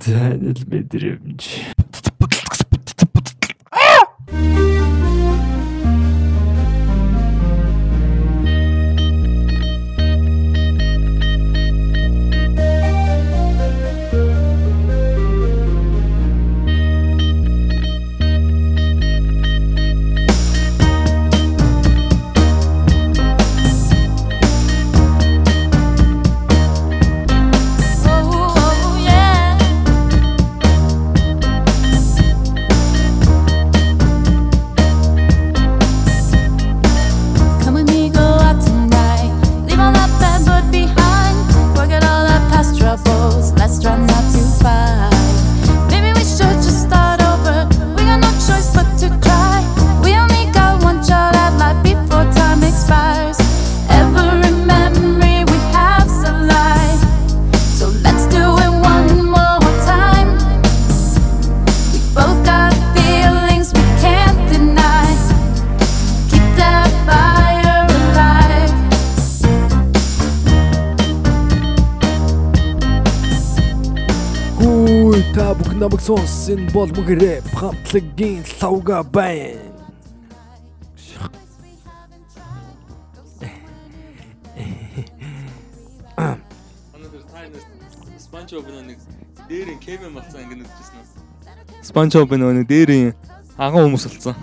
Танил мэдрэмж. Сонссон бол мөгрэ хамтлагийн лавга байна. Боб нэг дээрийн Кевин болсон ингэ нүдчихсэн? Спанч Боб нэг дээрийн аган хүмүүс болсон.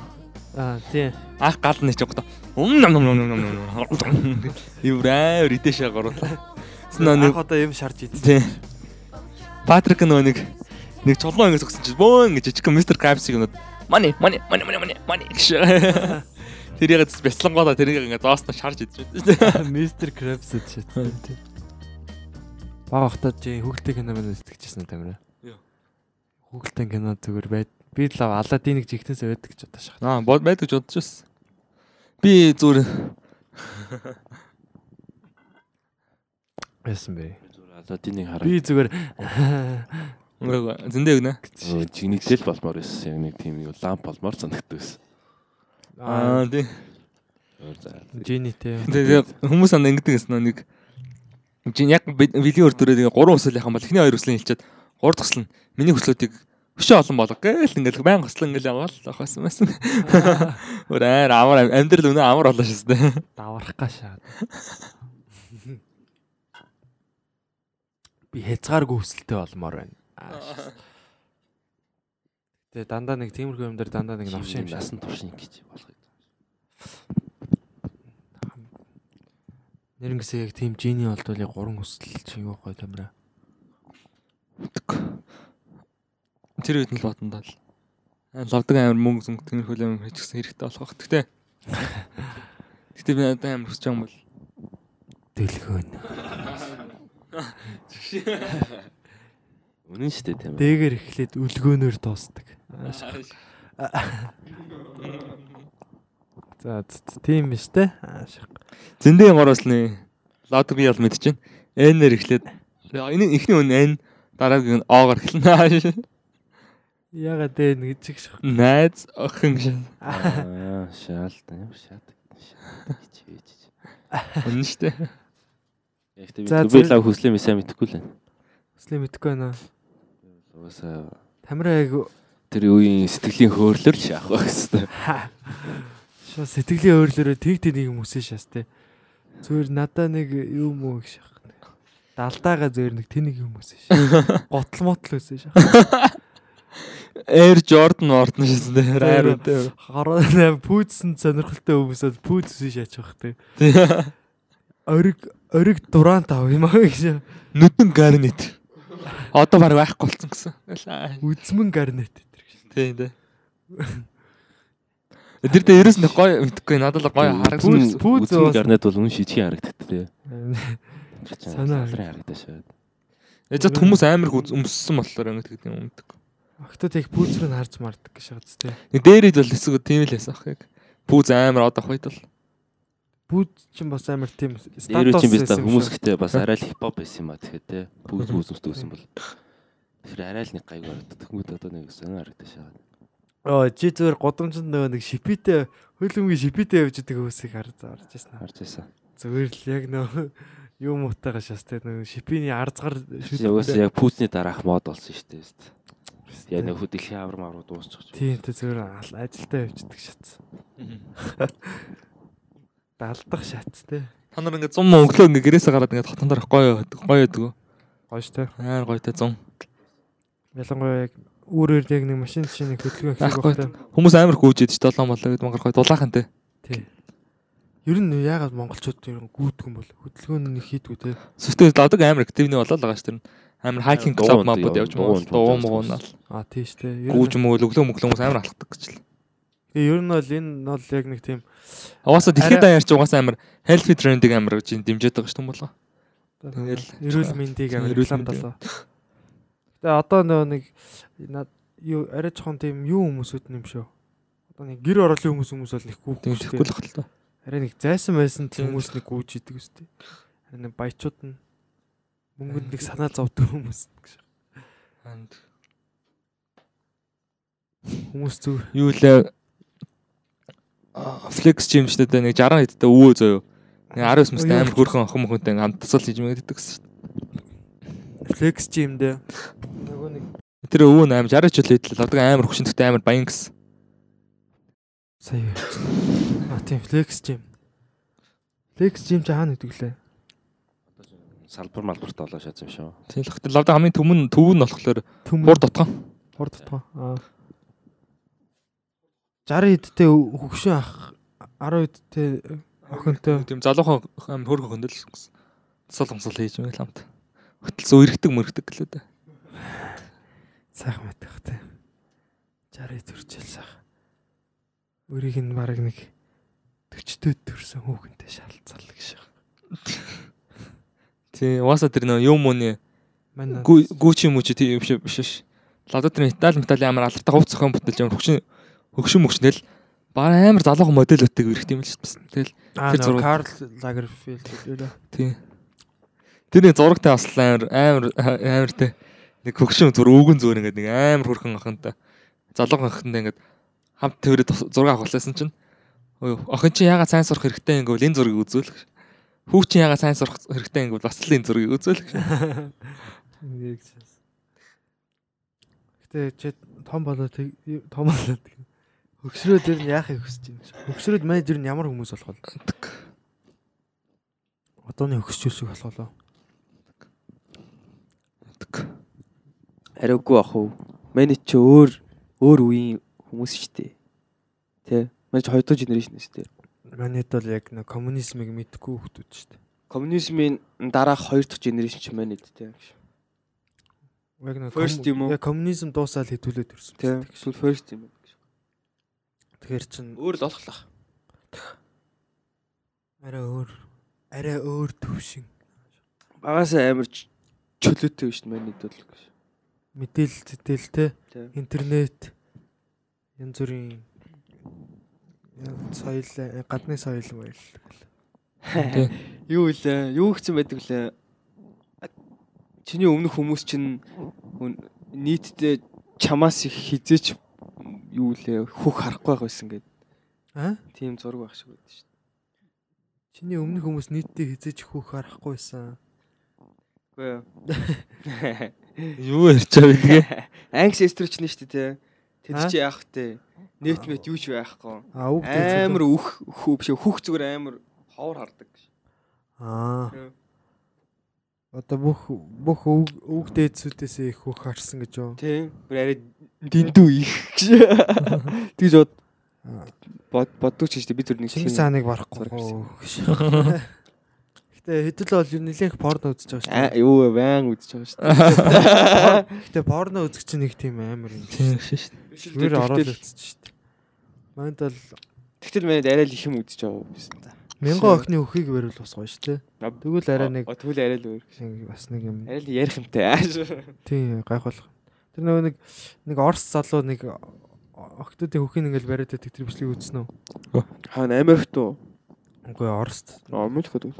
Аа тий. Ах гал нэг жоохтой. Ум нам нам нам нам нам. Ивраа ритэшээ горуулаа. Снаа нэг Ах одоо юм шарж идсэн. тий. Патрик нөгөө нэг нэг чулуун ингэ зогсон чинь бөө ингэ жижиг мистер Крабсыг нөгөө money money money money money money гэж. Тэр яг бяцлангуудаа тэрийг ингэ зоосноо шарж идэж байна. Мистер Крабс шатсан. Бага хатад чи хүүхэлтэй кино мань сэтгэжсэн тамира. Юу? Хүүхэлтэй кино зүгээр байд. Би л Аладдиныг жигтээс байдаг гэж бодож шахах. Аа бод байдаг ч бодож байсан. Би зүгээр Яасан бэ? Аладдиныг хараа. Би зүгээр зөндөө өгнө. жигнэгдэл болмоор байсан. Яг нэг тийм юу ламп болмоор санагддаг байсан. Аа тий. Жинитэй. Тэгээ хүмүүс анд ингэдэг гэсэн нэг Жин яг видео өрдөрөө тэгээ гурван хүсэл яхан бол эхний хоёр хүслийг хэлчихэд гурав дахь хүсэл нь миний хүслүүдийг өшөө олон болгох гээл ингээл баян хүсэл ингээл яваал авахсан байсан. Өөр аар амар амьдрал өнөө амар болоо шээ. даварах гашаа. Би хязгааргүй хүсэлтэй болмоор байна. Тэгээ дандаа нэг тиймэрхүү юм дээр дандаа нэг новшин юм шаас. насан туршин гэж болгох. Нэрнгэсээ яг тийм жини болдвол яг гурван хүсэл чи юу гоё тамира. Тэр үед нь л бодондоо л лавдаг амар мөнгө зүнг тиймэрхүү юм хийчихсэн хэрэгтэй болох. Гэтэ Гэтэ би надад амар хүсэж байгаа юм бол Дэлгөөн. Үнэн шүү дээ тийм ээ. Дээгэр эхлээд үлгөөнөөр дуустдаг. Аашгүй. За тийм биш те. Гороосны лавдаг би ял мэдчихэв. N-ээр эхлээд энэ эхний өн N дараагийн нь O-гоор эхэлнэ. Яга дээ нэг жиг шах. Найз охин гэж. Аа, шаалтай юм шаадаг. Шаадаг гэж хийж. Үнэн шүү дээ. Яг тийм би лав хүслээ ми сайн мэдэхгүй л байна. Хүслээ мэдгүй байна. Угаасаа Тамира яг тэр үеийн сэтгэлийн хөөрлөр шаах байх гэсэн. Шо сэтгэлийн өөрлөрөө тэг тэг нэг юм үсэн шас те. Зүгээр надаа нэг юм уу гэж шах. Далдаага зүгээр нэг тэнийг юм үсэн шах. Готл мотл үсэн шах. Air Jordan ордон шээсэн дээ. Райр үү. Хараа пүүцсэн сонирхолтой хүмүүсээс пүүц үсэн шаач бах те. Ориг ориг дураант ав юм аа гэж. Нүдэн гарнит. Одоо баг байхгүй болсон гэсэн. Үзмэн гарнет гэдэг шиг. Тийм дээ. Тэр дээр ерөөс нь гоё мэдхгүй надад л гоё харагдсан. Уус- гарнет бол үнэн шижиг харагддаг тий. Санаа. Харагдаж шаад. Яжад хүмүүс амар өмссөн болохоор ингэ гэдэг юм мэддэг. Октод яг нь харж мардаг гэж шахац. Нэг дээрээд бол эсвэл тийм л байсан ах яг. Пүүз амар одох үед бол. Пүүц чинь бас амар тийм та байсан юм хүмүүс гэхдээ бас арай л хипхоп байсан юм а тэгэхээр тий. Пүүз пүүз өмсдөг байсан бол. Тэгэхээр арай л нэг гайг харагддаг. Хүмүүс одоо нэг санаа харагдаж шаад. Оо чи зүгээр годомжинд нөгөө нэг шипитэй хөлөмгийн шипитэй явж идэг хүмүүсийг харж харж байсан. Харж байсан. Зүгээр л яг нөгөө юу муутайгаа шастай нөгөө шипиний арзгар Угаасаа яг пүүцний дараах мод болсон шүү дээ. Яг нэг хөдөлгөөн авар мавруу дуусчих. Тийм тэ зүгээр ажилдаа явждаг шатс. Далдах шатс те. Та нар ингээд 100 мөн өглөө ингээд гэрээсээ гараад ингээд хотон дээр гоё гоё байдаг. Гоё штэ. Аа гоё те 100. Ялангуяа яг үүрээр яг нэг машин чинь нэг хөдөлгөөн хийх Байхгүй. багтаа. Хүмүүс амар гүйж идэж 7 болоо гэд мангар гоё дулаахан те. Тий. Ер нь яагаад монголчууд ер нь гүйдэг юм бол хөдөлгөөн нэг хийдгүү те. Сүтээ дадаг амар активны болоод байгаа шүү дээ. Амар хайкинг клуб яв- явж байгаа. Дуу явж муун байгаа. ал. Аа тий штэ. Нь мөг өглөө мөглөө хүмүүс амар алхдаг гэж л. Тэгээ ер нь бол энэ бол яг нэг тийм Угаасаа дэлхийд Арай- даяарч угаасаа амар healthy trend-ийг амар жин дэмжиж байгаа шүү дээ. Тэгэл эрүүл мэндийг амар рекламд болоо. Тэгээ одоо нэг юу арай жоохон тийм юу хүмүүсүүд юм шүү. Одоо нэг гэр ороолын хүмүүс хүмүүс бол нэг гүүх Тийм дээ. л хэл та. Арай нэг зайсан байсан хүмүүс нэг гүүж идэг үстэй. Харин нэг баячууд нь мөнгөнд нэг санаа зовдөг хүмүүс гэж. Хүмүүс зүг Юу лээ шүү дээ нэг 60 хэдтэй өвөө зөө. Нэг 19 мөстэй амар хөрхөн охин мөхөнтэй хамт тасал хийж мэгддэг гэсэн. флекс жимдээ нөгөө нэг Тэр өвөө 8 60 жил хэдлээ. Одоо амар хөшөнтөй амар баян гэсэн. сая юу. А тийм флекс жим. Флекс жим чи хаана гэдэг лээ? Салбар малбарт олоо шатсан юм шүү. Тийм л хөтөл лавда хамгийн төмөн төв нь болохоор хурд дотгон. хурд тоо. Аа. 60 эдтэй хөгшин ах 10 эдтэй охинтой Тийм залуухан амар хөрхөн хөндөл гэсэн. Тасал гомсол хийж мэл хамт. Хөтөл зөө иргэдэг мөргдөг гэлээ дээ. сайхан мэдэх те. 60 төрчл сайхан. Өрийг нь баг нэг 40-төд төрсэн хүүхэнтэй шалцал гэж. Тийм угаасаа тэр нөө юм ууны гүүчи мөчи тийм биш биш биш. Лада тэр металл металлын амар алдартай хувц зохион бүтээлж амар хөгшин хөгшин мөгшнөл баг амар залуухан модель өттэйг ирэх юм л шүү дээ. Тэгэл тэр зураг- Карл Лагерфилд гэдэг. тийм. Тэрний зурагтай бас амар амар амар те нэг хөгшин зүр өвгөн зүр ингээд нэг амар хөрхөн охинтой залуухан охинтой ингээд хамт тэрээ зураг авах болсон чинь охин чи ягаад сайн сурах хэрэгтэй ингэвэл энэ зургийг үзүүл. Хүү чи ягаад сайн сурах хэрэгтэй ингэвэл бас л энэ зургийг үзүүл. Ингээд гэсэн. Гэтэ чи том болоо тэг том болоо тэг. Хөгшрөө дэр нь яахыг хүсэж байна. Хөгшрөөд мэй дэр нь ямар хүмүүс болох вэ? Одооны хөгшчүүл шиг болголоо. Ариугүй ах уу. Манай чи өөр өөр үеийн хүмүүс шүү дээ. Тэ. Манай чи хоёрдугаар генерашн шүү дээ. Манайд бол яг нэг коммунизмыг мэдгүй хүмүүс шүү дээ. Коммунизмын дараах хоёр дахь генерашн чи манайд тэ. Яг нэг First юм уу? Яг коммунизм дуусаад хэдүүлээд ирсэн. Тэ. Эсвэл first юм. Тэгэхээр чин Өөр л олохлах. арай өөр арай өөр төвшин Багасаа амар чөлөөтэй шүү дээ манайд бол. мэдээлэл зэтэл те Тэ. интернет янз бүрийн соёл гадны соёл байл. Юу вэ? Юу гэсэн байдаг лээ? Чиний өмнөх хүмүүс чинь нийтдээ чамаас их хизээч юу лээ хөх харахгүй байх байсан гэдэг. Аа? Тийм зураг байх шиг байдаг шүү Чиний өмнөх хүмүүс нийтдээ хизээч хөөх харахгүй байсан. дээ. Юу ярьж байгаа вэ? Ancestor ч нэ шүү дээ. Тэд чи яах вэ? Нэт мэт юу ч байхгүй. Амар үх хүү биш хөх зүгээр амар ховор хардаг. Аа. Одоо бүх бүх үг үг дээдсүүдээс их хөөх харсан гэж юу? Тийм. Бүр арай дэндүү их гэж. Тэгж бод бод боддог ч дээ. Би тэр нэг Чингис хааныг барахгүй. Гэтэ хэдэл бол юу нэлээх порно үзэж байгаа шүү Аа дээ. юу вэ? Баян үзэж байгаа шүү дээ. Гэтэ порно үзэх чинь нэг тийм амар юм. Тийм шүү дээ. Зүгээр ороод өгсөн шүү дээ. Манд бол Тэгтэл манайд арай л их юм үзэж байгаа юм байна. Мянган охины өхийг барил бас гоё шүү дээ. Тэгвэл арай нэг тэгвэл арай л өөр. бас нэг юм Арай л ярих юмтай. Аа шүү. тийм гайхуулах. Тэр нөгөө нэг нэг орс залуу нэг охтуудын өхийг ингээл бариад байдаг тэр бичлэг үзсэн үү? Хаа Америкт уу? Үгүй орст. Хэд үү?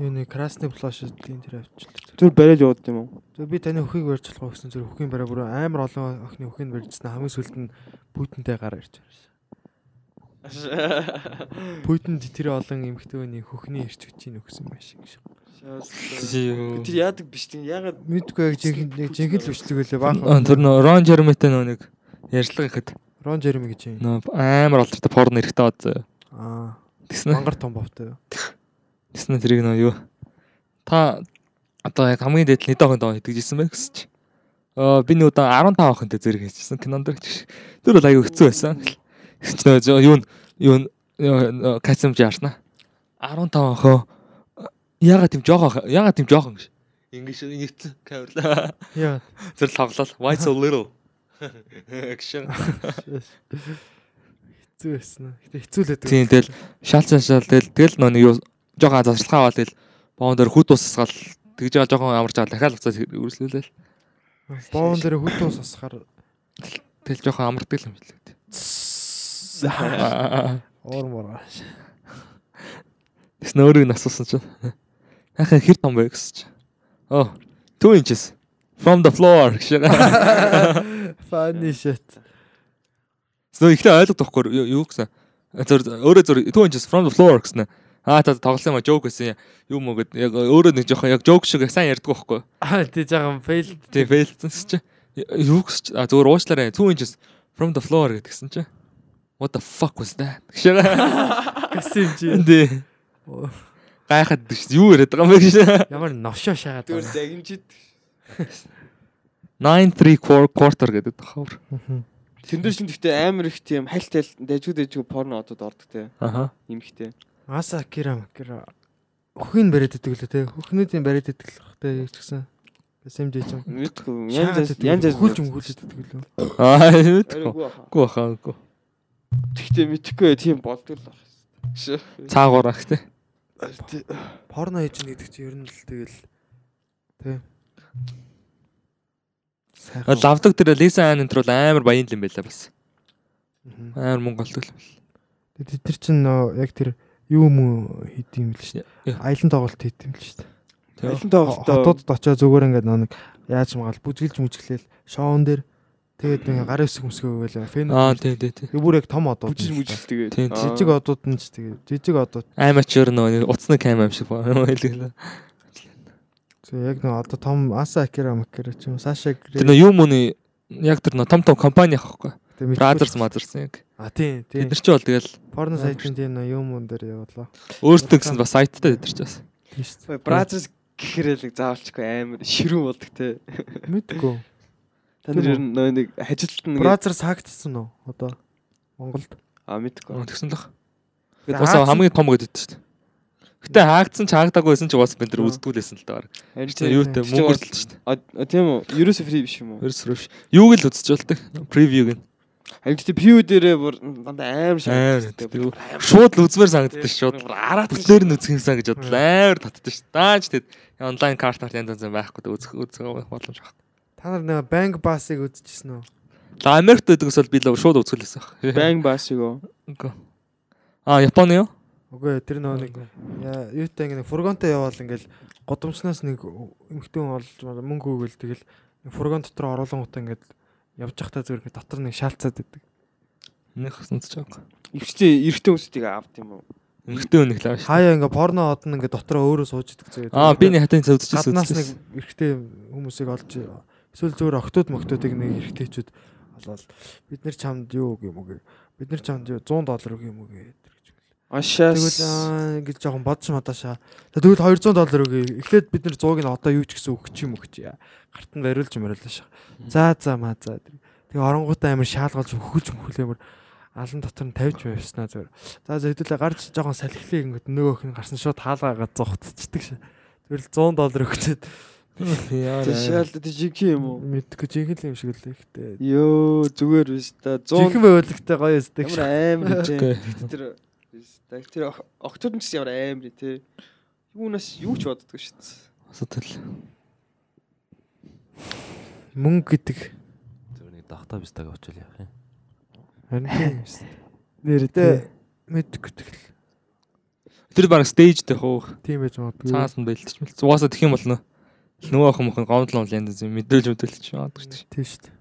Юу нэг красны плашдын тэр авчлаа. Тэр барай л яваад юм уу? Тэгээ би таны өхийг барьж болох гэсэн зүр өхийн бараа бүр амар олон охины өхийг барьжсан хамгийн сүлд нь Путинтэй гар ирж байна. Путинд тэр олон эмхтөөний хөхний ирч хүчийг өгсөн байш гэж. Тэр яадаг биш тийм ягаад Мэдгүй яг жинхэнэ нэг хүчлэг үлээ Аа, баахан. Тэр нөө Рон Жермитэй нөө нэг ярьслага ихэд Рон Жереми гэж юм. нөө амар олдортой порн эрэхтэй бод. Аа. Тэснэ. Мангар том бовтой. Тэснэ тэрийг нөө юу? Та одоо яг хамгийн дээд хэдэн охин хийдэг жисэн бэ гэсэн чи. Аа би нөө 15 охинтой зэрэг хийжсэн кинонд гэж. Тэр бол аюу хэцүү байсан. Гэсэн чи нөө юу н- юу н- касимж яарснаа. 15 охин ягаад тийм жоохон ягаад тийм жоохон гэж. Ингиш нэгцэн камерлаа. Яа. Тэр тоглол why so little. Action. Хэцүү байсан. Гэтэ хэцүү л байдаг. Тийм тэгэл шал шал тэгэл тэгэл нөө нэг юу жоохон зарчлагаа аваад тэгэл боон дээр хүд усасгаал тэгж байгаа жоохон амарч байгаа дахиад уцаад үргэлжлүүлээл. Боон дээр хөтөө сосхаар Тэгэл жоохон амардаг юм билээ. Оор мор. Тэс нөөрийг нь асуусан чинь. Яхаа хэр том бэ гэсэн чинь. Oh 2 inches from the floor гэж. Funny shit. Нөө ихлэ ойлгохгүй юу гэсэн. Зөр өөрөө зөр 2 inches from the floor гэсэн. Аа та тоглосон юм а joke гэсэн юм уу гэд яг өөрөө нэг жоохон яг joke шиг сайн ярьдаг байхгүй. Аа тий жаахан fail. Тийм фейлсэн чи. Юу гэж а зөвөр уучлаарай. 2 inches from the floor гэдгсэн чи. What the fuck was that? Гэсэн чи. Эндээ. Гайхаад дэвш юу яриад байгаа юм бэ гэж. Ямар новшоо шаагаад тэр байна. загимжид 9 3 quarter гэдэг тахавар. тэн дээр шин гэхдээ амар их тийм хальт хальт дэжгүй дэжгүй порно одод ордог те. Аха. Имхтэй. Аса Акира Макира. Хөхийг бариад идэг лээ те. Хөхнүүдийн бариад идэг л те юу ч гэсэн. SMJ ч юм. Мэдгүй янз янз янз хөлж мгүүлж идэг лөө. Аа мэдгүй. Арайгүй баха. Гүү. Тэгтээ мэдхгүй тийм болдог л байх. Шээ. Цаагуур ах те. Порно хийж гэнэ гэдэг чинь ер нь л тэгэл те. Сайхан. Лавдаг тэр Лиса Ан энэ бол амар баян юм байлаа бас. Амар монголдог л. Тэгээд Тэд нар чинь нөө яг тэр юу юм хийд юм л шүү. Аялан тоглолт хийд юм л шүү дээ. Айлан тоглолтоо Хотуудад очоо зүгээр ингээд нэг яаж магаал бүжгэлж мүжгэлээл шоун дээр тэгээд нэг гар өсөх өмсгөө гээл фэн. Аа тий тий тий. Тэр бүр яг том одууд. бүжиж мүжил тэгээд. Тийм, Жижиг одууд нь ч тэгээд жижиг одууд. Амачор нөө уцны кам юм шиг байна. Хэлгэлээ. Тэгээ яг нэг одоо том Аса Акира Макира ч юм Саша Тэр нөө юу мөний яг тэр нөө том том компани ахгүй. Brothers Mothers яг. А тийм Бид тийм. нар чи бол тэгэл Порно сайтын тийм нөө юм мөн дээр явуулаа. өөртөө гэсэн бас сайттай бид нар ч бас. Бразерс гэхэрэл заавалчгүй амар ширүүн болдог те. Мэдгүй. Нар ер нь нэг хажилт нь Бразер сагдсан уу одоо Монголд? а мэдгүй. Тэгсэн л. Тэгээд Уусаа хамгийн том гэдэг шүү дээ. Гэтэ хаагдсан ч хаагдаагүйсэн ч бас бид нар үздгүүлсэн л даа. Харин Тэр тийм. юутай тийм. мөнгө өрлөлт шүү дээ. А тийм үү? Ерөөсө фри биш юм уу? Ерөөс рүү. Юуг л үзэж болдог. Превьюг нь. Харин тийм пиу дээрээ бүр дандаа шаа. тийм. Шууд л үзмээр санагддаг шүү. Шууд араад бүтлээр нь үзэх юмсан гэж бодлоо. Амар татдаг шүү. Дааж тэгэд онлайн картаар янз янз байхгүй үзэх үзэх боломж байна. Та нар нэг банк басыг үзчихсэн үү? За Америкт байдагс бол би л шууд үзүүлсэн баг. Bang bass юу? Үгүй. Аа Японы юу? Үгүй тэр нөө нэг яа юутай ингэ нэг фургонтой яваал ингээл годомчнаас нэг эмхтэн олж мөнгө өгөөл тэгэл нэг фургон дотор оруулангуудаа ингээд явж захтаа зүгээр ингээд дотор нэг шаалцаад байдаг. Нэг сонсож байгаа. Ивчтэй эрэгтэй хүмүүсийг авт юм уу? Эмхтэн өнөх лааш. Хаяа ингээ порно одно ингээ дотроо өөрөө сууж идэг зөө. Аа би нэг хатан цаа үзчихсэн. гаднаас нэг эрэгтэй хүмүүсийг олж эсвэл зүгээр октод моктодыг нэг эрэгтэйчүүд олоод бид нар чамд юу өгөх юм уу гэ. Бид нар чамд юу 100 доллар өгөх юм уу гэ. Ашаас. Тэгвэл аа, ингэж жоохон бодсон мадаашаа. Тэгвэл 200 доллар өгье. Эхлээд бид нар 100-ыг нь одоо юу ч гэсэн өгч юм өгч яа. Гарт нь бариулж мөрөлөө шаа. За за маа за. Тэгээ оронгуудаа амар шаалгалж хөхөж мөхлөмөр алан дотор нь тавьж байвснаа зүгээр. За за хэдүүлээ гарч жоохон салхилыг ингээд нөгөөх нь гарсан шууд хаалгаагаа зогтцдаг шээ. Тэгвэл 100 доллар өгчөөд Яа. Тэшаал жинхэнэ юм уу? мэдгүй жинхэнэ юм шиг л ихтэй. Йоо зүгээр биш та 100 Жинхэнэ байвалтай гоё өсдөг ямар амар тийм. Тэр тэр октод нь ч ямар амар тий. Юунаас юу ч шүү дээ. Асуудал. Мөнгө гэдэг Зөв нэг давтаа бистаг очил явах юм. харин тийм. Нэрдээ Мэдгүй тэгэл. Тэр баг стейжтэй хөө. Тийм байж магадгүй. Цаас нь бэлтэж мэл. Угаасаа тэх юм болно. Нөгөө охин мохин гомдлон янз янз мэдрүүлж мэдрүүлж яадаг шүү дээ. Тийм шүү дээ.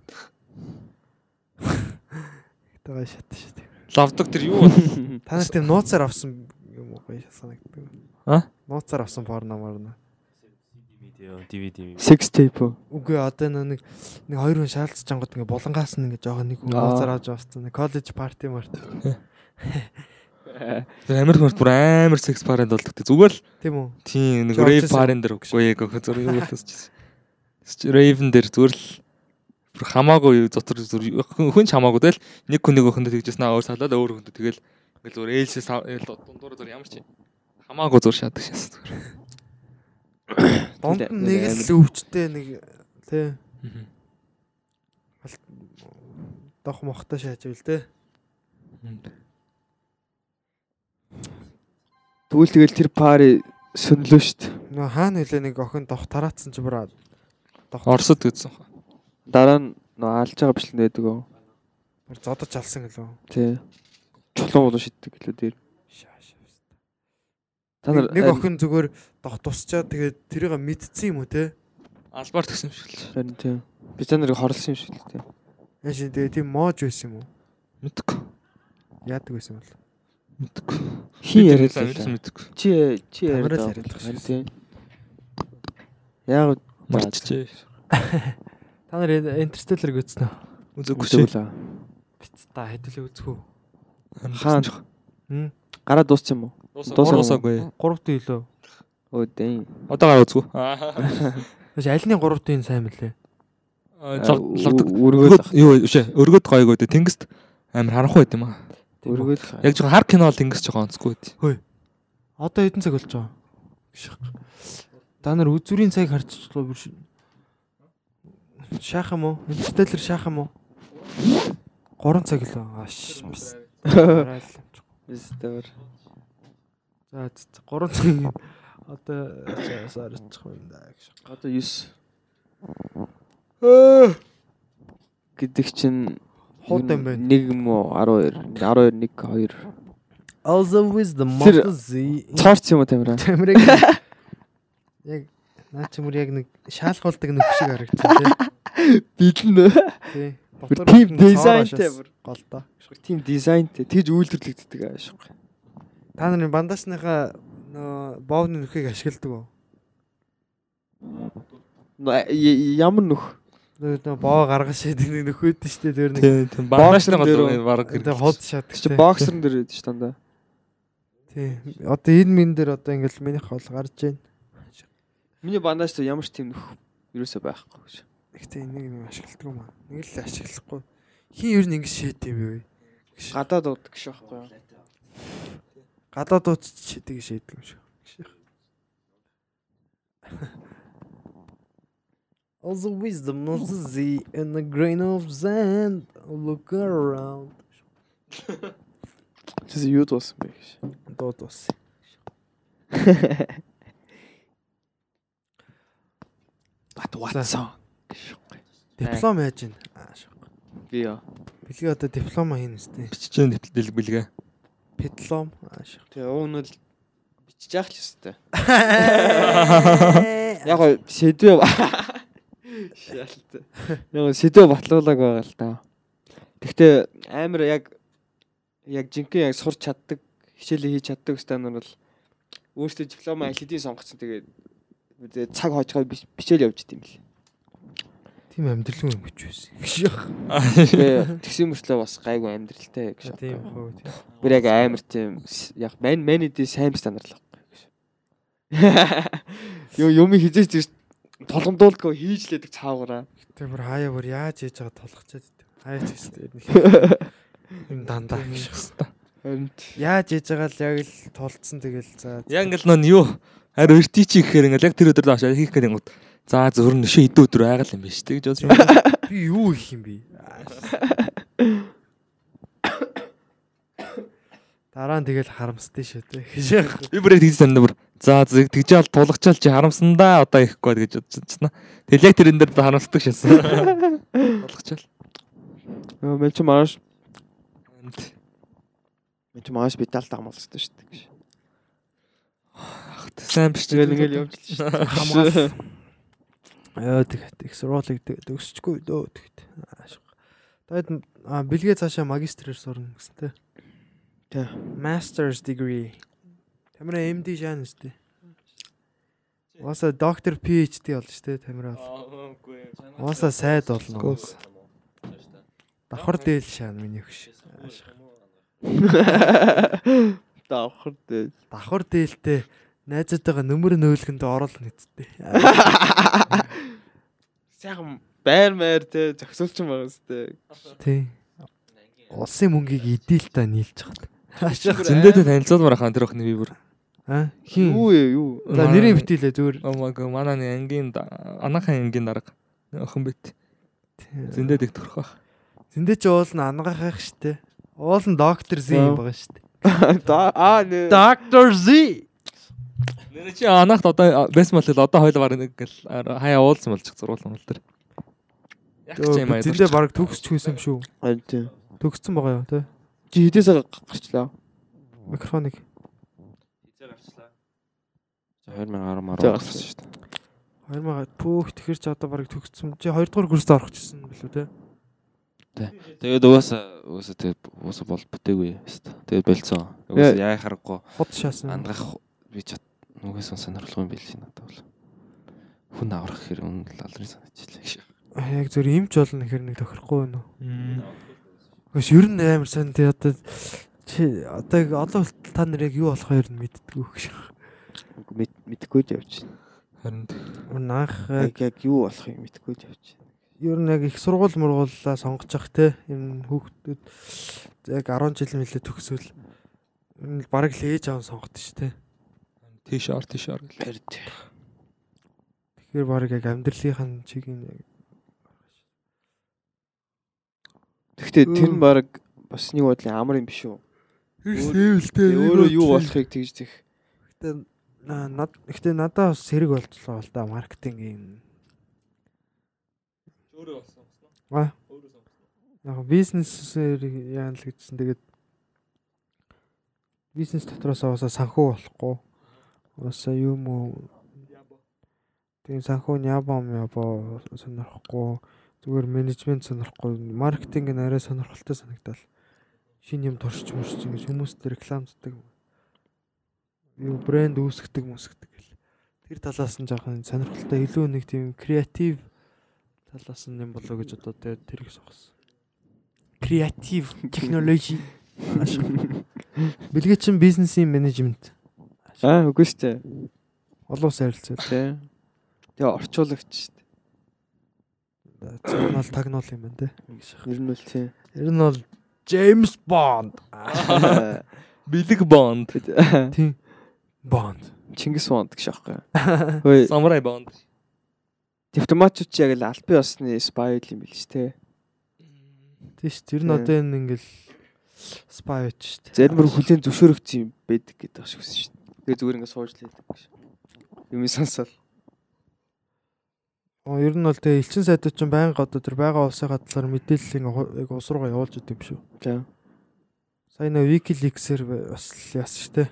Тэгээ шат шүү дээ. Лавдаг тэр юу бол Та нар тийм нууцаар авсан юм уу гоё санагддаг. А? Нууцаар авсан порно марна. DVD. Sex tape. Үгүй одоо нэг нэг хоёр хүн шаалцж ангууд ингээ булангаас нь ингээ жоохон нэг хүн Аа. нууцаар авч авсан. Коллеж парти март. Тэр Америк мөрт бүр амар секс парент болдог те. Зүгээр л Тийм үү? тийм нэг рейв парент дэр үгүй яг зүгээр юу болчихсон. Рейвен дээр зүгээр л бүр хамаагүй дотор зүгээр хүн ч хамаагүй тэгэл нэг хүн нэг өхөндө тэгжсэн аа өөр салаад өөр өхөндө тэгэл ингээл зүгээр ээлжээс дундуур зүгээр ямар ч хамаагүй зур шаадаг шээс зүгээр. Донд Нэг- л өвчтэй нэг тий дох мохтой шааж ивэл тий. Тэгвэл тэгэл тэр пари сөнлөө дээ. Нөө хаана нөлөө нэг охин дох тараацсан чи бүр дох Оросод гэсэн. Дараа нь нөө алж байгаа бичлэн байдаг гоо. бүр зодож алсан гэлөө. Тий. Чулуун болоо шиддэг гэлөө дээр. Та нар Нэг охин зүгээр дох тусчаад тэгээд тэрийг мэдсэн юм уу те? Албаар тгсэн юм шиг л. харин тий. Би та нарыг хорлсон юм шиг л тий. Яа шин тэгээд тийм моож байсан юм уу? Мэдгүй. Яадаг байсан бол. Мэдгүй. Хин яриад л амарсан мэдгүй. Чи чи яриад яриад байгаа. байгаа Харин тий. Яг Марччээ. Та нар интерстеллар үзсэн үү? Үзээгүй шээ. үзэглээ. Бит та хэдүүлээ үзэх үү? Хаан Хм. гараа дууссан юм уу? Дуусаагүй. Дуусаагүй. 3 дэх илүү. Өө дэйн. Одоо гараа үзгүй. Тэгэж альны 3 дэх сайн мөлий. Лавдаг. Өргөд Юу шээ. Өргөд гойгоо дээ. Тэнгист амар харанхуй байт юм аа. Өргөд Яг жоохон хар кино бол тэнгис жоохон онцгүй байт. Одоо хэдэн цаг болж байгаа? Та нар үзүрийн цаг харчихлаа бүр. Шаах юм уу? Интерстеллар шаах юм уу? 3 цаг л аа. Аш. бис. Арай л юм. Мистер. За 3 цаг одоо сарчих юм да гэж. Одоо 9 Аа. гэдэг чинь Юм байна. 1 юм уу 12 12 1 2 Also Тэр- must see. цаарц юм уу тамира? Тамираг яг наа чи мөр яг нэг шаалгуулдаг нөх шиг харагдсан тий. Бүр team designтэй бүр. голдоо. Тим дизайнтэй тэгж үйлдвэрлэгддэг аашгүй. Та нарын бандажныхаа нөө боовны нөхийг ашигладаг уу? Ямар нөх? Нөө боо гаргаж шийдэг нэг нөхөд нь штэ тэр нэг дээр гол баг тэр хол шатдаг Чи боксерн дээр байдаг шүү дандаа. Тий. Одоо энэ мэн дээр одоо ингээл миний хол гарч байна. Миний бандаж то ямар ч тийм нөх юусоо байхгүй гэж. Гэхдээ энийг нэг ашигладаг юм аа. Нэг л ашиглахгүй. Хин ер нь ингэ шийд юм бэ? Гадаад дуудаг гэж байхгүй юу? Гадаад дууч шийдэг шийдэг юм шиг. Also wisdom not the sea and a grain of sand look around. Чи юу дууссан бэ гэж. Дууд бас. Бат ватсан. Диплом яаж ийн? Аа шок. Би яа. Бэлгээ одоо диплома хийн үстэй. дэлбэг бэлгээ. Диплом аа шок. Тэгээ уг нь л бичиж яах ч ёстой. Яг гоо сэдвээ шаалт. Гоо сэдвээ батлуулаг байгаа л да. Гэхдээ амар яг яг жинхэнэ яг сурч чаддаг, хичээлээ хийж чаддаг станаар бол өөртөө диплома алидийн сонгоцсон тэгээд тэгээ цаг хожгоо бичээл явж идэм бил. Тийм амьдралгүй юм гэж байсан. Тэгсэн мөртлөө бас гайгүй амьдралтай гэж. Тийм хөө тийм. Бүр яг амар тийм яг мань манийдээ сайн гэж. Юу юм хизээч тийш толгомдуулдгаа хийж лээдэг цаагаараа. Тэр бүр хаяа бүр яаж хийж байгаа толгочод. Хаяа ч гэсэн юм дандаа гэж. Харин Яаж хийж байгаа л яг л тулцсан тэгэл за. Яг ингээл нөө юу харин өртий чи гэхээр ингээл яг тэр өдөр дааш хийх гэдэг юм. За зөвхөн нөшөө хэдэн өдөр байгаад юм биш тэг гэж бодож байна. Би юу их юм бэ? Дараа нь тэгэл харамсдээ шүү дээ. Би бүр яг тэгж санаа бүр. За зүг тэгжээл тулгачаал чи харамсандаа одоо ихгүй гэж бодож байна. Тэгэл яг тэрэн дээр харамсдаг шээсэн. Тулгачаал. Мэн чи маш мэн чи маш биталтай хамгаалсан шүү дээ. Ах, Сайн биш. Тэгэл ингээл л шүү дээ. Хамгаал. Яа тэгээд их сургуулийг тэгээд өсчгүй дөө тэгээд. Тэгээд бэлгээ цаашаа магистрээр сурна гэсэн тэ. Master's degree. Тамира MD шаан үстэй. Уусаа доктор PhD болж штэ тамира бол. Уусаа сайд болно. Давхар дээл шаан миний хөш. Давхар дээ. Давхар дээлтэй найзуудтайгаа нөмөр нөөлгөнд оруулна гэдтэй. Сайхан байр маяр те зөксөлч юм байгаа сте. Тий. Улсын мөнгийг идээл та нийлж хат. Зөндөөтэй танилцуулмаар хаан тэр охины би бүр. А хин. Юу ээ юу? За нэрийг битээлээ зүгээр. Oh my god, манай ангийн анахан ангийн дарга охин бит. Зөндөөд их төрөх бах. Зэндээ ч уул нь ангахах штэ. Уул нь доктор Z юм байгаа штэ. Аа нэ. Доктор Z. Нэр чи анахт одоо байсан бол одоо баг нэг гэл хаяа уулзсан болж зургуулсан бол тэр. Яг ч юм аа. Зэндээ баг төгсч хүйсэн юм шүү. Аа тий. Төгссөн байгаа юу те? Чи хэдээсээ гарчлаа? Микрофоныг 2010 маар За, гарсан шүү дээ. 2000 пүүх тэгэхэр чи одоо баг төгссөн. Чи 2 дугаар курст орох гэсэн билүү те? Тэгээд угаасаа угаасаа тэгээд угаасаа бол бүтээгүй шүү дээ. Тэгээд болцсон. Угаасаа яа харахгүй Хот шаасан. ангах би ч нүгээс сонирхолгүй юм байл надад бол. Хүн аврах хэрэг үнэн л алрын санаачлаа гэж. А, Яг зөв имч болно гэхэр нэг тохирохгүй байна уу? Гэвч ер нь амар сайн тий одоо чи одоо яг олон хүртэл та нар яг юу болох хоёр нь мэддэггүй гэж. Мэдхгүй л явж байна. Харин Наах яг юу болохыг мэдхгүй л явж байна. ер нь яг их сургууль мургууллаа сонгож явах те юм хүүхдүүд яг 10 жил мэлээ төгсөөл ер нь бараг л ээж аав сонгоод ш те. тийшэр тийшэр гэл. Барьд. Тэгэхээр бараг яг амьдралынхаа чигийг яг Гэхдээ тэр нь баг бас нэг бодлын амар юм биш үү? Сэвэлтэй Өөрөө юу болохыг тэгж. Гэтэ на- над гэтэ надад бас сэрэг болчихлоо л да маркетингийн Өөрөө болсон юм А. Өөрөө сонсон. яг бизнесээр яана л гэдсэн тэгээд бизнес дотроос аваасаа санхүү болохгүй. Уусаа юм уу тийм санхүү ябам ябаа сонирхгүй зүгээр менежмент сонирхгүй маркетинг нь арай сонирхолтой санагдал. Шинэ юм туршиж мөрч ингэж хүмүүст рекламддаг. Юу брэнд үүсгдэг мүсгдэг гэл. Тэр талаас нь жоохон сонирхолтой илүү нэг тийм креатив талаас нь юм болоо гэж одоо тэр их сохсон. Креатив технологи. Бэлгээ чин бизнесийн менежмент. Аа үгүй шүү дээ. Олон улс харилцаа. Тэ. Тэгээ орчуулагч шүү Цаана бол тагнуул юм байна те. Ер нь бол тий. Ер нь бол James Bond. Бэлэг бонд. Тийм. Bond. Чингис Бонд гэж аахгүй. Хөөе. Самурай бонд. Дипломатчууд ч яг л албан ёсны спай юм дээ. Тийм шүү. Тэр нь одоо энэ ингээл spy байж шүү. Зарим бүр хүлэн зөвшөөрөгдсөн юм байдаг гэдэг шиг байсан шүү дээ. Тэгээ зүгээр ингээд сууж л байдаг гэж. Юм сонсоод. Ер нь бол тэгээ элчин сайдууд ч байнга одоо тэр байгаа мэдээлэл ингээ яг ус руугаа явуулж идэв юм шүү. За. Сайн нөө WikiLeaks-ээр бас те.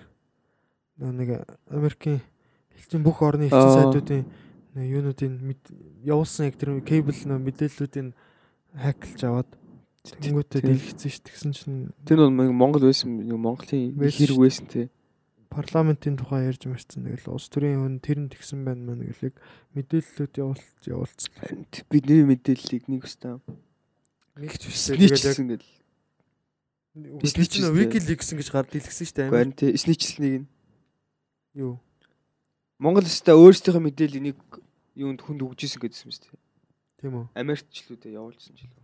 Нөө нэг Америкийн элчин бүх орны элчин сайдуудын юунуудын явуулсан яг тэр кейбл нөө мэдээллүүдийн хакклж аваад тэнгуүтээ Тийм. дэлгэцэн ш тэгсэн чинь Тэр бол Монгол байсан юм Монголын хэрэг байсан тий. Парламентын тухай ярьж марцсан тэгэл улс төрийн хүн тэр нь тэгсэн байна маа нэг л яг мэдээллүүд явуулж явуулсан. Бидний мэдээллийг нэг өстөө. Нэг ч биш Сничсэн гэл. Snitch нөө WikiLeaks гэж гар дэлгэсэн шүү дээ. Гэн тий. Сничснийг нь. Юу? Монгол өстөө өөрсдийнхөө мэдээллийг нэг юунд хүнд өгжсэн гэдсэн шүү дээ. Тийм үү? Америкчлүүдээ явуулсан ч илүү.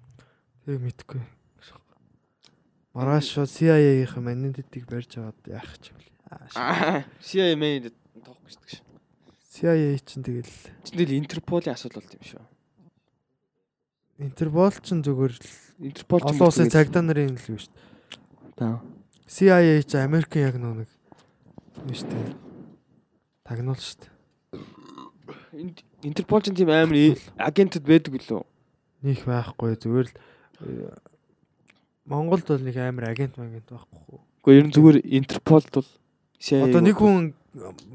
Тэг мэдгүй. Маргааш шууд CIA-ийн манидыг барьж аваад яах ч юм бэ. Аа. CIA мэн тоохгүй шүү дээ. CIA чинь тэгэл Тэндэл Интерполийн асуудал болт юм шүү. Интерпол ч зүгээр л Интерпол ч олон улсын цагдаа нарын л юу шүү дээ. Таа. CIA ч Америкийн яг нэг юу шүү дээ. Тагнуул шүү дээ. Интерпол ч тийм амар агентэд байдаг үлээ. Них байхгүй зүгээр л э, Монголд бол нэг амар агент магент байхгүй. Гэхдээ ер нь зүгээр Интерполд бол Одоо нэг хүн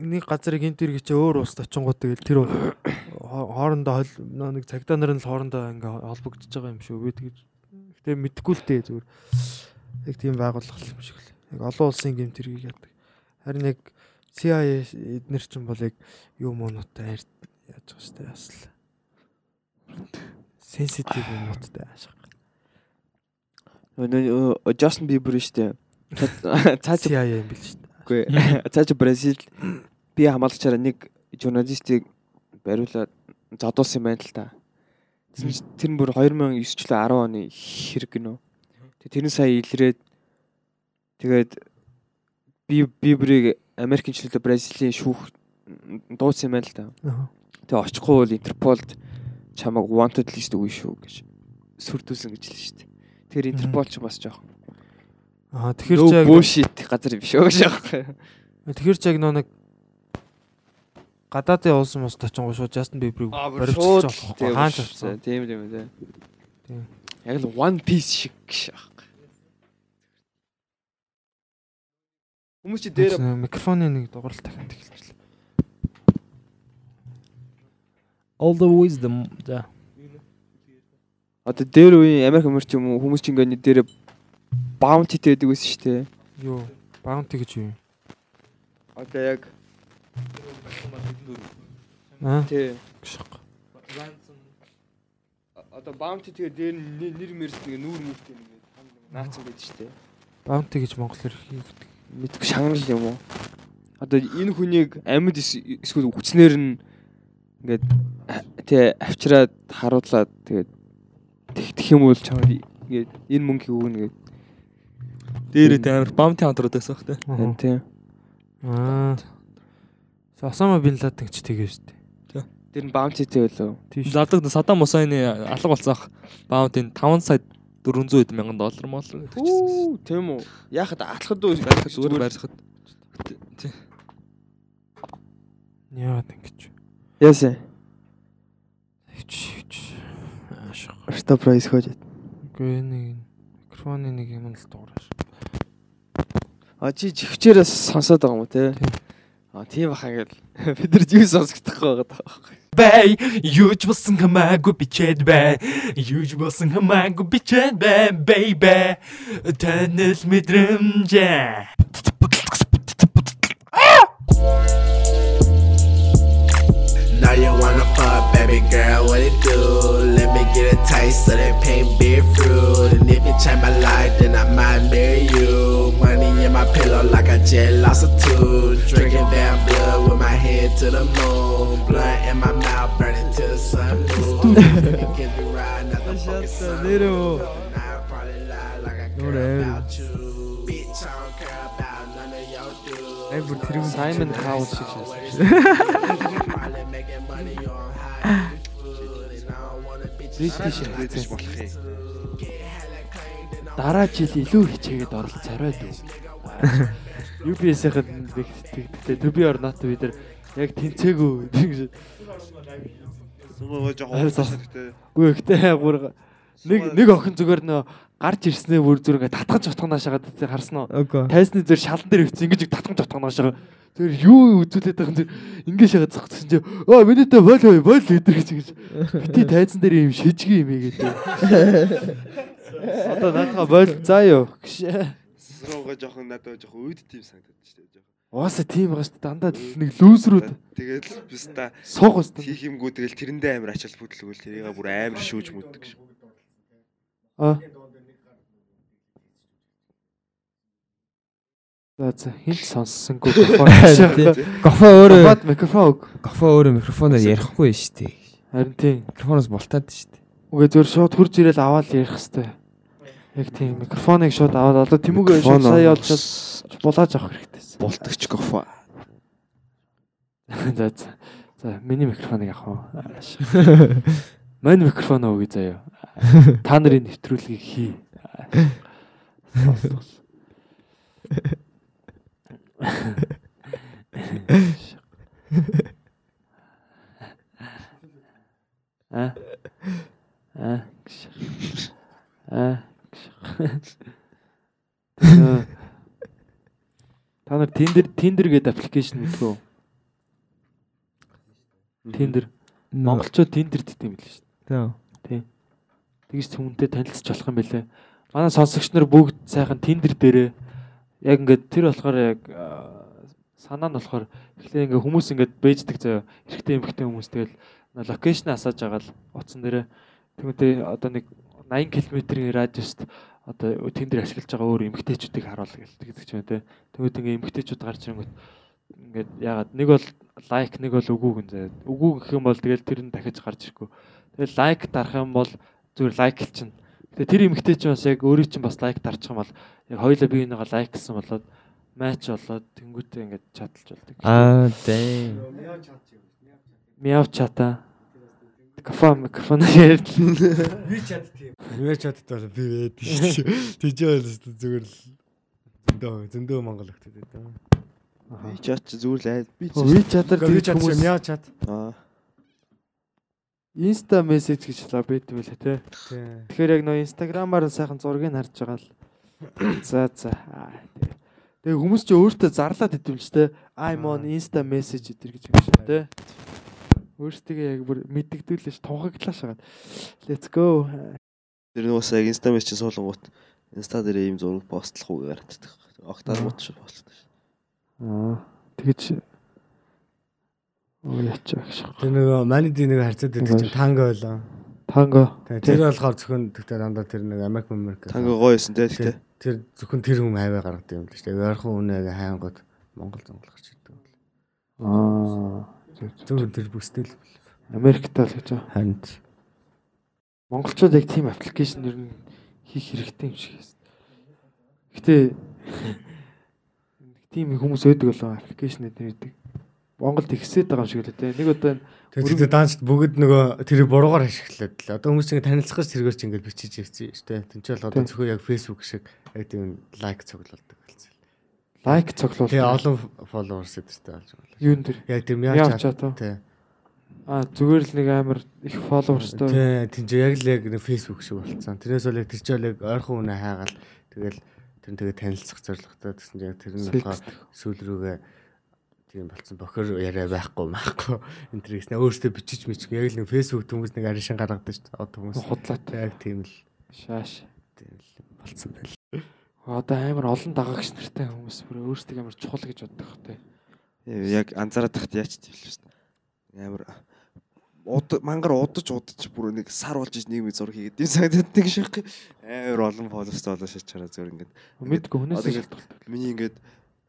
нэг газрыг гинт иргэж өөр улсад очингууд тэгэл тэр хо- хоорондоо нэг цагдаа нар нь л хоорондоо ингээ холбогдож байгаа юм шүү. Би тэгэж гэтээ мэдгүй л дээ зүгээр. Яг тийм байгууллага юм шиг л. Яг олон улсын гэмт хэргийг яадаг. Харин яг CIA эднэр чинь бол яг юу муунуудтай яаж байгаа дээ. Бас л сенситив юмнуудтай ашиг. Нөө Джастин Бибер штэ. Цаач CIA юм бил дээ. Үгүй. Цаач Бразил би хамгаалагчаараа нэг журналистыг бариулаад задуулсан юм байна л та. Тэр нь- бүр 2009 жилийн 10 оны хэрэг гинөө. Тэгээ тэр нь сая илрээд тэгээд би Биберийг Америкийн члөлөө Бразилийн шүүх дуусан юм байна л та. Тэгээ очихгүй бол Интерполд чамайг wanted list өгнө шүү гэж сүрдүүлсэн гэж хэлсэн шүү дээ. Тэгэхээр Интерпол ч бас жоох. Аа Нөө яг bullshit газар юм шүү гэж аахгүй. тэгэхээр ч яг нөө нэг гадаадын улсын мос тачингуу шууд Justin Bieber-ийг шууд болохгүй хаач авсан. Тийм тийм тийм. Тийм. Яг л one piece шиг гэж аахгүй. Хүмүүс чи дээр микрофоны нэг дугаарл дахиад эхэлчихлээ. All the wisdom за. одоо дээр үеийн Америк мөр ч юм уу хүмүүс чи ингээд нэг bounty-тэй байдаг байсан шүү дээ. Юу? Bounty гэж юу? Одоо яг Аа. гшг. Одоо bounty тэгээ дээр нэр- мэрс нэг нүүр мүртэй нэг наацсан байдаг шүү дээ. Bounty гэж монголоор хийгдэг. мэдгүй шагнал юм уу? Одоо энэ хүнийг амьд эс- эсвэл хүчнэр нь ингээд тий авчираад харуулад тэгээд тэгтэх юм бол чамд ингээд энэ мөнгийг өгнө гэдэг. Дээрээ амар бамти хантрууд байсан бах тэ. Аа. Тий. Аа. Осама бин Ладен ч тэгээ шүү дээ. Тэр нь bounty-тэй байлоо. Тийш. Задаг Саддам Хусайны алга болцох баунтын 5 сая 400 мянган доллар мол гэдэг чинь. Үу, тийм үү. Яхад атлахад уу Барихад зүгээр барихад. Тий. Яагаад ингэж. Яасан. Хич хич. Ашиг. Что происходит? Үгүй нэг микрофоны нэг юм л дуураш. А чи живчээрээс сонсоод байгаа юм уу те? А тийм баха гэл. Бид нар юу сонсогдохгүй байгаа даа. бай юуж болсон хамаагүй бичээд бай юуж болсон хамаагүй бичээд бай baby танил мэдрэмжээ Now you wanna fuck, baby girl, what it do? Let me get a taste of that pink beer fruit. And if you change my life, then I might marry you. Money in my pillow like I just lost a tooth. Drinking damn blood with my head to the moon. Blood in my mouth, burning till the sun moves. Get me riding out the fucking sun. I'll probably lie like I care about you. Bitch, I don't care about none of your dudes. Ай бүр тэрүүн Simon Cowell шиг шээ. I British хэлж болох юм. дараа жил илүү хичээгээд оролт царайд үү UBS-ийн тэгтээ to be or not бид нар яг тэнцээгүү гэж. Сумгаа жоохон хэрэгтэй. Үгүй ихтэй бүр нэг нэг охин зүгээр нөө гарч ирснээ бүр зүгээр ингээ татгаж утгана шагаад тий харсан уу? Тайсны зэр шалан дээр өгсөн ингэж татгаж утгана шагаа. Тэр юу үзүүлээд байгаа юм ингээ шагаад зогцсон чи аа минутаа бол хой бол өдр гэж гэж. Бити тайзан дээр юм шижиг юм ээ гэдэг. Одоо наатаа бол заа юу. Сумгаа жоохон надад жоохон үйд тийм санагдаад шүү дээ. жоохон. Угаасаа тийм байгаа шүү дээ. Дандаа л нэг лүүсрүүд Тэгээд бис та суух өстө. хийх юмгүй тэгэл тэрэндээ амар ачаал бүтлгүүл тэрийг бүр амар шүүж мүддэг шүү. Аа. За за хинт сонссонгүй гофоо. Гофо өөрөө микрофон өг. гофо өөрөө микрофоноор ярихгүй шүү дээ. Харин тийм. Микрофоноос бултаад шүү дээ. Үгүй зөв шууд хурж ирэл аваад ярих хэвээр. Яг тийм микрофоныг шууд аваад одоо тэмүүгээ шууд сая олчод булааж авах хэрэгтэйсэн. Бултагч гофо. За за. За миний микрофоныг авах уу? Мань микрофон өгье заяа. Та нарын нэвтрүүлгийг хий. А? А? А? Та нар Tinder Tinder гэдэг аппликейшн мэдгүй үү? Tinder Монголчууд Tinder ддэг юм билээ шүү тий. дээ. Тэгж хүмүүнтэй танилцж болох юм бэлээ. Манай сонсогч нар бүгд сайхан Tinder дээрээ яг ингээд тэр болохоор яг аа, санаа нь болохоор эхлээ ингээд хүмүүс ингээд бэждэг заяа. Эрэгтэй эмэгтэй хүмүүс тэгэл локейшн асааж байгаа л утсан дээрээ тэгмэдээ одоо нэг 80 км-ийн радиуст одоо Tinder ашиглаж байгаа өөр эмэгтэйчүүдийг харуул гэлдэг ч юм те. Тэгмэд ингээд эмэгтэйчүүд гарч ирэнгүүт ингээд ягаад нэг бол лайк нэг бол үгүй гэн заяа. Үгүй гэх юм бол тэгэл тэр нь дахиж гарч ирэхгүй. Тэгэл лайк дарах юм бол зүгээр лайк л чинь. Тэгээ тэр эмэгтэй чинь бас яг өөрийн чинь бас лайк дарчих юм бол яг хоёулаа бие бинийгаа лайк гэсэн болоод матч болоод тэнгуүтээ ингээд чадалж болдог. Аа дэм. Мяв чата. Кафе микрофон яриад. Би чаддаг. Би чаддаг бол би байдаг шүү дээ. Тийж байлаа зүгээр л зөндөө зөндөө монгол өгдөг дээ. Би чат чи зүгээр л айд. Би Ви чадар Би тэгж чаддаг хүмүүс мяа чат. Аа. инста мессеж гэж лаа байт юм те. Тий. Тэгэхээр яг нөө инстаграмаар сайхан зургийг харж байгаа л. За за. Тэгээ. Хүмүүс ч өөртөө зарлаад идэв л ч те. I'm on insta message гэдэг гэж юм шиг те. Өөрсдөө яг бүр мэддэгдүүлж тунхаглаа шагаад. Let's go. Тэр нуус яг инста мессеж суулгангууд инста дээр ийм зураг постлох уу гарчдаг. Октаар мод шүү постлох шүү. Аа. Тэгэж Оо ячаа гэж. Тэр нөгөө маний ди нэг харьцаад байдаг чинь танго байлаа. Танго. Тэр болохоор зөвхөн тэгтээ дандаа тэр нэг Америк Америк. Танго гоё байсан те тэгтээ. Тэр зөвхөн тэр хүм хайваа гаргадаг юм л шүү дээ. Ойрхон үнэгээ хайнгууд Монгол зонгол гарч ирдэг. Аа. Зөвхөн тэр бүстэл Америкт л гэж байна. ханд. Монголчууд яг тийм аппликейшн ер нь хийх хэрэгтэй юм шиг байна. Гэтэ тийм хүмүүс өгдөг болоо аппликейшн гэдэг. Монголд ихсээд байгаа юм шиг л дээ. Нэг одоо энэ Тэгээд даанч бүгд нөгөө тэр буруугаар ашиглаад л. Одоо хүмүүс чинь танилцах гэж тэргээр чинь ингээд бичиж явцсан шүү дээ. Тин ч бол одоо зөвхөн яг Facebook шиг яг тийм лайк цуглуулдаг болсон. Лайк цоглуул. Тэгээ олон followers эдэртэй болж байгаа. юун дээр Яг тэр Мяа чат? Тий. Аа зүгээр л нэг амар их фолловерстой. Тий, тийм ч яг л яг нэг Facebook шиг болцсон. Тэрнээс бол яг тэр чинь яг ойрхон үнэ хайгаал тэгэл тэр нь тэгээ танилцах зорилготой гэсэн чинь яг тэр нь болохоор сүүл рүүгээ тийм болцсон бохор яриа байхгүй маахгүй энэ тэр гэснээр өөртөө бичиж мичг яг л нэг Facebook хүмүүс нэг аришин гаргадаг шүү дээ. Одоо хүмүүс Худлаатай. яг тийм л Шааш. тийм л болцсон байл. Одоо амар олон дагагч нартай хүмүүс бүр өөрсдөө амар чухал гэж боддог те. Яг анзаараад тахт яач дээ. Амар мангар удаж удаж бүр нэг сар болж иж нийгмийн зураг хийгээд юм санагдаад нэг шиг амар олон фолловерстай болоо шиж чараа зөвөр ингээд Мэдгүй хүнээс ингээд миний ингээд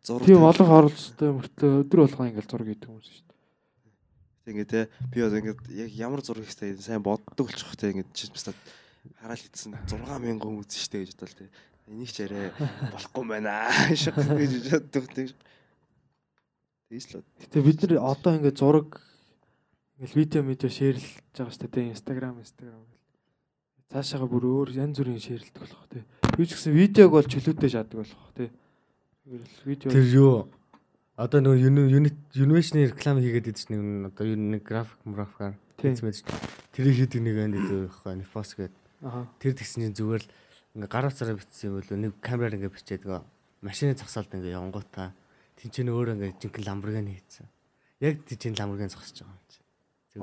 зураг тийм олон хоролцтой мөртлөө өдөр болгоо ингээл зураг хийдэг хүмүүс шүү дээ. ингээд те би одоо ингээд яг ямар зураг хийхтэй сайн боддог болчих те ингээд чи бас хараал хийсэн 6000 хүмүүс шүү дээ гэж бодлоо те энийг ч арай болохгүй байна шиг гэж боддог те Тэгж л Гэтэ бид нар одоо ингээд зураг ингээл видео медиа шеэрлж байгаа шүү дээ. Instagram, Instagram гэл. Цаашаага бүр өөр янз бүрийн шеэрлдэг болох тий. Юу ч гэсэн видеог бол чөлөөтэй шаадаг болох тий. Видео Тэр юу одоо нөгөө юнит юнивэшний реклам хийгээд чинь нэг одоо юу нэг график графикаар Тийм. мэдээж тэрийг хийдэг нэг энд идэв байхгүй нефос гэдэг тэр тэгсэн чинь зүгээр л ингээ гар утсаараа бичсэн юм болоо нэг камераар ингээ бичээд гоо машины зогсоолд ингээ явангуудаа тэн чинь өөр ингээ жинхэнэ ламборгини хийсэн. Яг тийч ламборгини зогсож байгаа юм чи.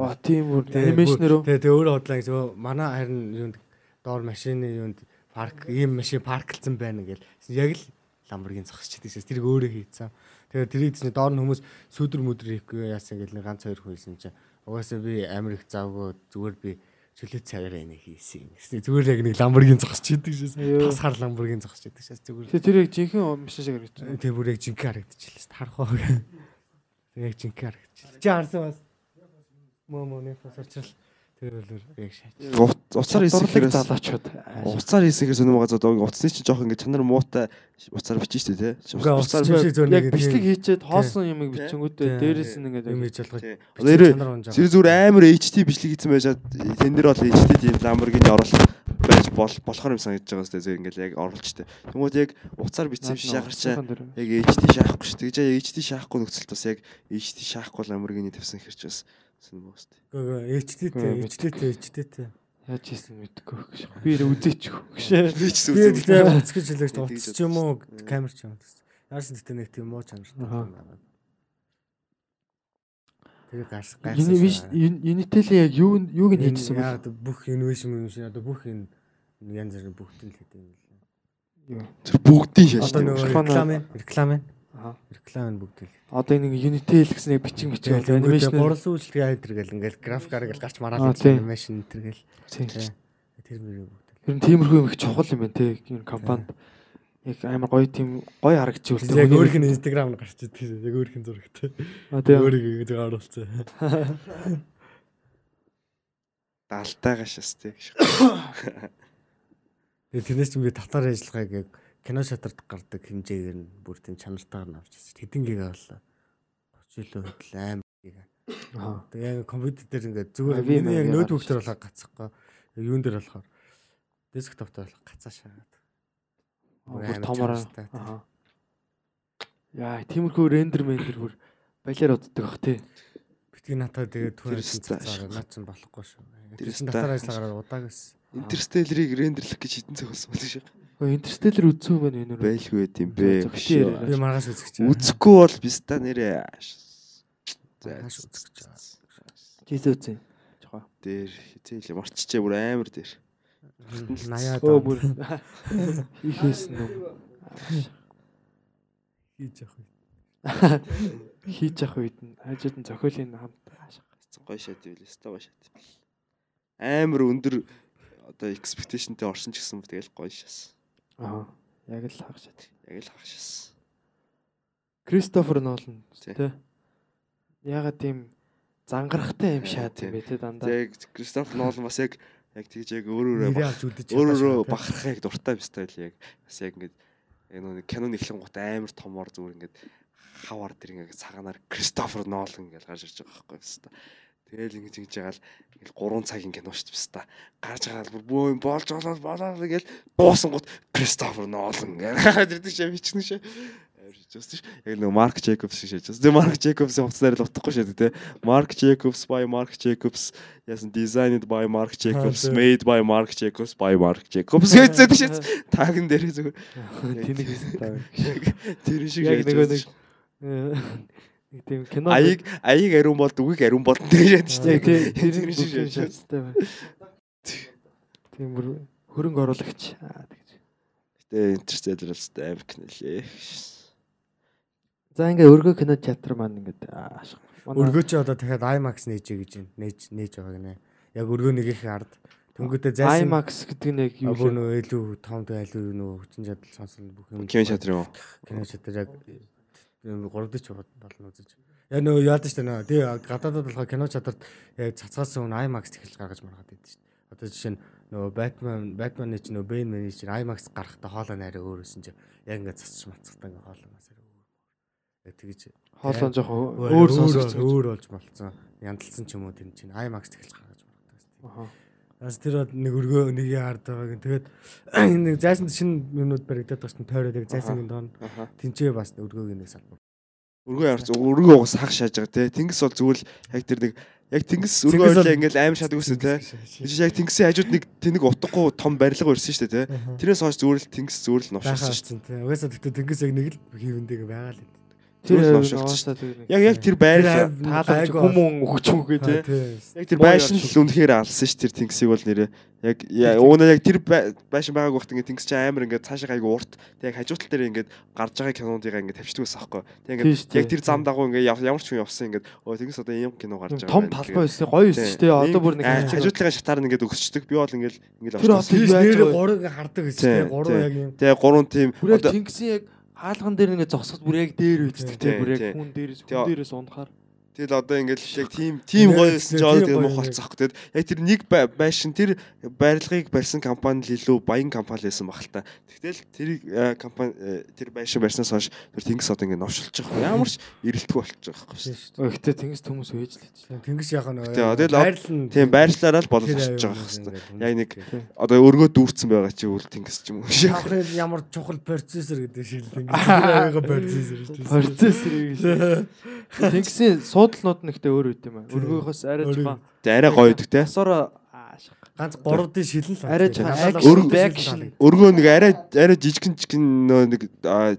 Аа тийм бүр анимашнэр үү? Тэгээ өөрөө бодлоо. Гэсэн манай харин юунд доор машины юунд парк ийм машин парклцсан байна гэл. Яг л ламборгин зогсож чаддаг шээс тэрийг өөрөө хийцэн. Тэгээ тэрийг чинь доор нь хүмүүс сүдэр мүдэр хийхгүй яасан гэл нэг ганц хоёр хүйсэн чинь угаасаа би амир их завгүй зүгээр би чөлөө цагаараа энийг хийсэн. Гэсэн зүгээр яг нэг ламборгин зогсож чаддаг шээс Аюу. тасгаар ламборгин зогсож чаддаг шээс зүгээр. Тэгээ тэр яг жинхэнэ машин шиг харагдаж. Тэгээ бүр яг жинхэнэ харагдчихлаа. Харах уу. Тэгээ яг жинхэнэ харагдчихлаа. Чи харсан бас мөө мөө нэг фасарчрал тэр бол яг шаач. уцаар хэрэг залуучууд. уцаар хийсэн хэрэг сонирм байгаа зоо уцсны чинь жоох ингээ чанар муутай уцаар бичиж штэ те Угаа уцаар Яг нэг бичлэг хийчээд хоосон юмыг бичингүүтээ Тийм. дээрээс нь ингээд юм хийж болгож. тий. зэрэг зүгээр амар HD бичлэг хийсэн байжаад тэн дээр бол HD тийм ламборгини оруулах байж бол болохоор юм санагдаж байгаа сте зэрэг ингээл яг оруулж штэ тэгмүүд яг уцаар бичсэн шахарчаа яг HD шаахгүй штэ гэж яг HD шаахгүй нөхцөлт бас яг HD шаахгүй ламборгини тавьсан хэрэг ч бас штэ Гөө HD Гөө, тэ HD тэ HD тэ. Яаж хийсэн мэдэхгүй гэж. Би нэ үзээчихгүй гэж. би ч Би үзсэн тэгээ уцгаж хэлэгч Тэгж уцс ч юм уу камер ч юм уу. Яарсан тэгтээ нэг тийм муу чанартай. Аха. Тэгээ гарс биш Unitel-ийн яг юу юуг нь хийжсэн бэ? Яг бүх инновашн юм шиг одоо бүх энэ янз бүрийн бүгд л хийдэг юм л. Тэр бүгдийн шааш. Одоо нөгөө реклам реклам. Реклам нь бүгд л. Одоо нэг Unitel гэсэн нэг бичиг бичиг анимашн гурал сүүлчилгээ хайдэр гэл ингээл графикаар гэл гарч Аа, мараад тийм. анимашн энэ гэл. Тийм. Тэр мөрөө бүгд. Тэр нь тиймэрхүү юм их чухал юм байна те. Энэ компанид яг амар гоё тийм гоё харагдчих үлдээ. Яг өөрийнх нь инстаграм нь гарч идэг. Яг өөрийнх нь зурагтай. А тийм. Өөрийг зөв харуулсан. Далтайгаа шас тий. Тэгээ тэрнээс ч би татвар ажиллагааг яг кино шатарт гардаг хэмжээгээр нь бүр тийм чанартайгаар нь авч ирсэн. Хэдэн гига боллоо. 30 илүү хөдөл аим гига. Аа. Тэгээ яг компьютер дээр ингээд зүгээр миний яг ноутбук дээр болохоор гацхгүй. Юун дээр болохоор десктоп дээр болохоор гацаа шаагаад. Бүр чанартай. Аа. Яа, тиймэрхүү рендер мендер бүр балиар уддаг бах те. Битгий натаа тэгээ ста- цацаараа наад чинь болохгүй шүү. Тэр Тэр чинь ста- татвар ажиллагаар удааг байсан. Интерстеллерийг рендерлэх гэж хитэн цаг болсон байх шиг. Интерстеллер үзсэн байна энэ үү? Байлгүй байт юм бэ. Би маргааш үзэх гэж байна. Үзэхгүй бол биста нэрээ. За үзэх гэж байна. Жийсээ үзсэн. Жохоо. дээр хизээл марччээ бүр амар дээр. 80-аад Өө бүр их хийсэн юм. хийж явах. Хийж явах үед нь хажууд нь зохиолын хамт Гой шат ивэл ста гой шат. Амар өндөр одоо expectationтэй орсон ч гэсэн тэгэл гой шас. Аа. Яг л хагшаад. Яг л хагшас. Кристофер Нолан Тий. тий. Ягаад тийм зангарахтай юм Тий, шаад тий. юм бэ те дандаа. Яг Кристофер Нолан бас яг яг тэгж яг өөр Нэрээ өөрөө авч үдэж өөр чадаа өөрөө шүү, тий. бахархаа яг дуртай бистай л яг бас яг ингээд яг нэг кинон эхлэн гут амар томор зүгээр ингээд хавар дэр ингээд цагаанаар Кристофер Нолан гэж гарч ирж байгаа байхгүй бистай. Тэгэл ингэж ингэж ягаал ингээл 3 цагийн кино шүү дээ бистай. Гарч байгаа бүр бөө юм болж болоод болоод ингээл дуусан гут Кристофер Нолан гараад ирдэг шээ бичнэ шээ. Just яг нэг Марк Джейкобс шиг шээж. Тэгээ Марк Джейкобсын хувцасаар л утгагүй шээ тэ. Марк Джейкобс by Mark Jacobs яасан designed by Mark Jacobs made by Mark Jacobs by Mark Jacobs гэдэг шээ. Тагн дээр зүгээр Тэнэг хэвээр. тэр шиг Яг нэг нэг тийм кино аяыг аяыг ариун бол үгийг ариун бол гэж яд тий шүү дээ. тэр шиг шаттай байна. Тийм бүр хөрөнгө оруулагч. Аа тэгж. Гэтэ л өстэй амар кинолээ. За ингээ өргөө кино театр маань ингээд аашиг. Өргөө чи одоо дахиад IMAX нээжээ гэж. Нээж нээж байгаа гинэ. Яг өргөө нэгийнх ард Тэнгүүтээ зайсан IMAX гэдэг нь яг юу вэ? нөгөө илүү том илүү нөгөө хүчин чадал сонсон бүх юм. Кино шатар юм уу? Кино шатар яг 3D ч болно үзэж. Яг нөгөө яадаг шүү дээ. Тэгээ гадаадад болохоор кино шатарт яг цацгаас өмнө IMAX технологи гаргаж маргаад байдаг шүү дээ. Одоо жишээ нь нөгөө Batman Batman-ы ч нөгөө Bane Man-ы ч IMAX гарахтаа хоолой нарай өөрөөсөн чи яг ингээд цацч мацхтаа ингээд хоолой масаар өөр. Яг тэгэж Хоолоо жоох өөр сонсогдсон. өөр болж болцсон. Яндалсан ч юм уу тэр чинь IMAX технологи гаргаж маргаад байгаа. Аха. Бас тэр бол нэг өргөө нэгийн ард байгааг. Тэгээд нэг зайсан шинэ юмнууд баригдаад байгаа чинь тойроод яг зайсангийн доон тэнцээ бас өргөөгийн нэг салбар. Өргөө ч өргөө угаас хаг шааж байгаа те. Тэнгис бол зүгээр л яг тэр нэг яг тэнгис өргөө ойлаа ингээл аим шадаг үсэ те. Тэгж яг тэнгисийн хажууд нэг тэнэг утгагүй том барилга өрсөн шүү дээ те. Тэрнээс хойш зүгээр л тэнгис зүгээр л Байхаа новшилсан шүү дээ. Угаасаа тэгтээ тэнгис яг нэг л хийвэндээ байгаа л. Тэр новшилсан. Яг яг тэр байрлал Тааламж хүмүүн өгч үгүй те. тий. яг тэр байшин л үнэхээр алсан ш тэр тэнгисийг бол нэрээ яг уунаа яг тэр бай- байшин байгааг багт ингээд тэнгис чинь амар ингээд цаашаа гайгүй урт тэг яг хажуутал дээр ингээд гарч байгаа кинонуудыг ингээд тавьчихдаг байсан аахгүй тэг Тийм ингээд яг тэр зам дагуу ингээд ямар ч хүн явсан ингээд өө тэнгис одоо ийм кино гарч байгаа Том талбай байсан. Гоё Тийм. өссөн шүү дээ. Одоо бүр нэг хажуутлын шатаар нь ингээд өгсчдөг би бол ингээд ингээд Тэр авчихсан. Тэр вэ? гурыг хардаг гэж Тийм, тий. Гурав тийм. яг юм. тэгээ гурван яг одоо тэнгисийн яг хаалган дээр ингээ зогсоход бүр яг дээр үйддэг. Тийм, Бүр яг хүн дээрээс хүн дээрээс унахаар. Тэгэл одоо ингээд яг Тийм, гоё тийм гоё мох юм. болцоох тэгээд яг тэр нэг бай- байшин тэр барилгыг барьсан компани л илүү баян компани байсан баг л та. Тэгтэл тэр э, компани э, тэр байшин барьснаас хойш тэр тэнгис одоо ингээд новшилж байгаа. Ямар ч эрэлтгүй болчих жоох Тийм байхгүй. шүү гэтээ тэнгис хүмүүс ээж л дээ. Тэнгис. Тийм, тэгэл байрлал нь Тийм байршлаараа л боловсрч аюул байгаа хэвээр. Яг нэг одоо өргөө дүүрсэн байгаа чи үл тэнгис ч юм уу. Тавхын ямар чухал процессор гэдэг шиг л тэнгис. Процессор шүү. Процессор гэж. Тэнгисийн суудлууд нь ихтэй өөр үт юм аа. Өргөөхөөс арай жоохон Тэ арай гоё асараа аашиг. Ганц 3D шилэн л. Арай тийм. жоохон action. Өргөө нэг арай арай жижигэн жижигэн нөө нэг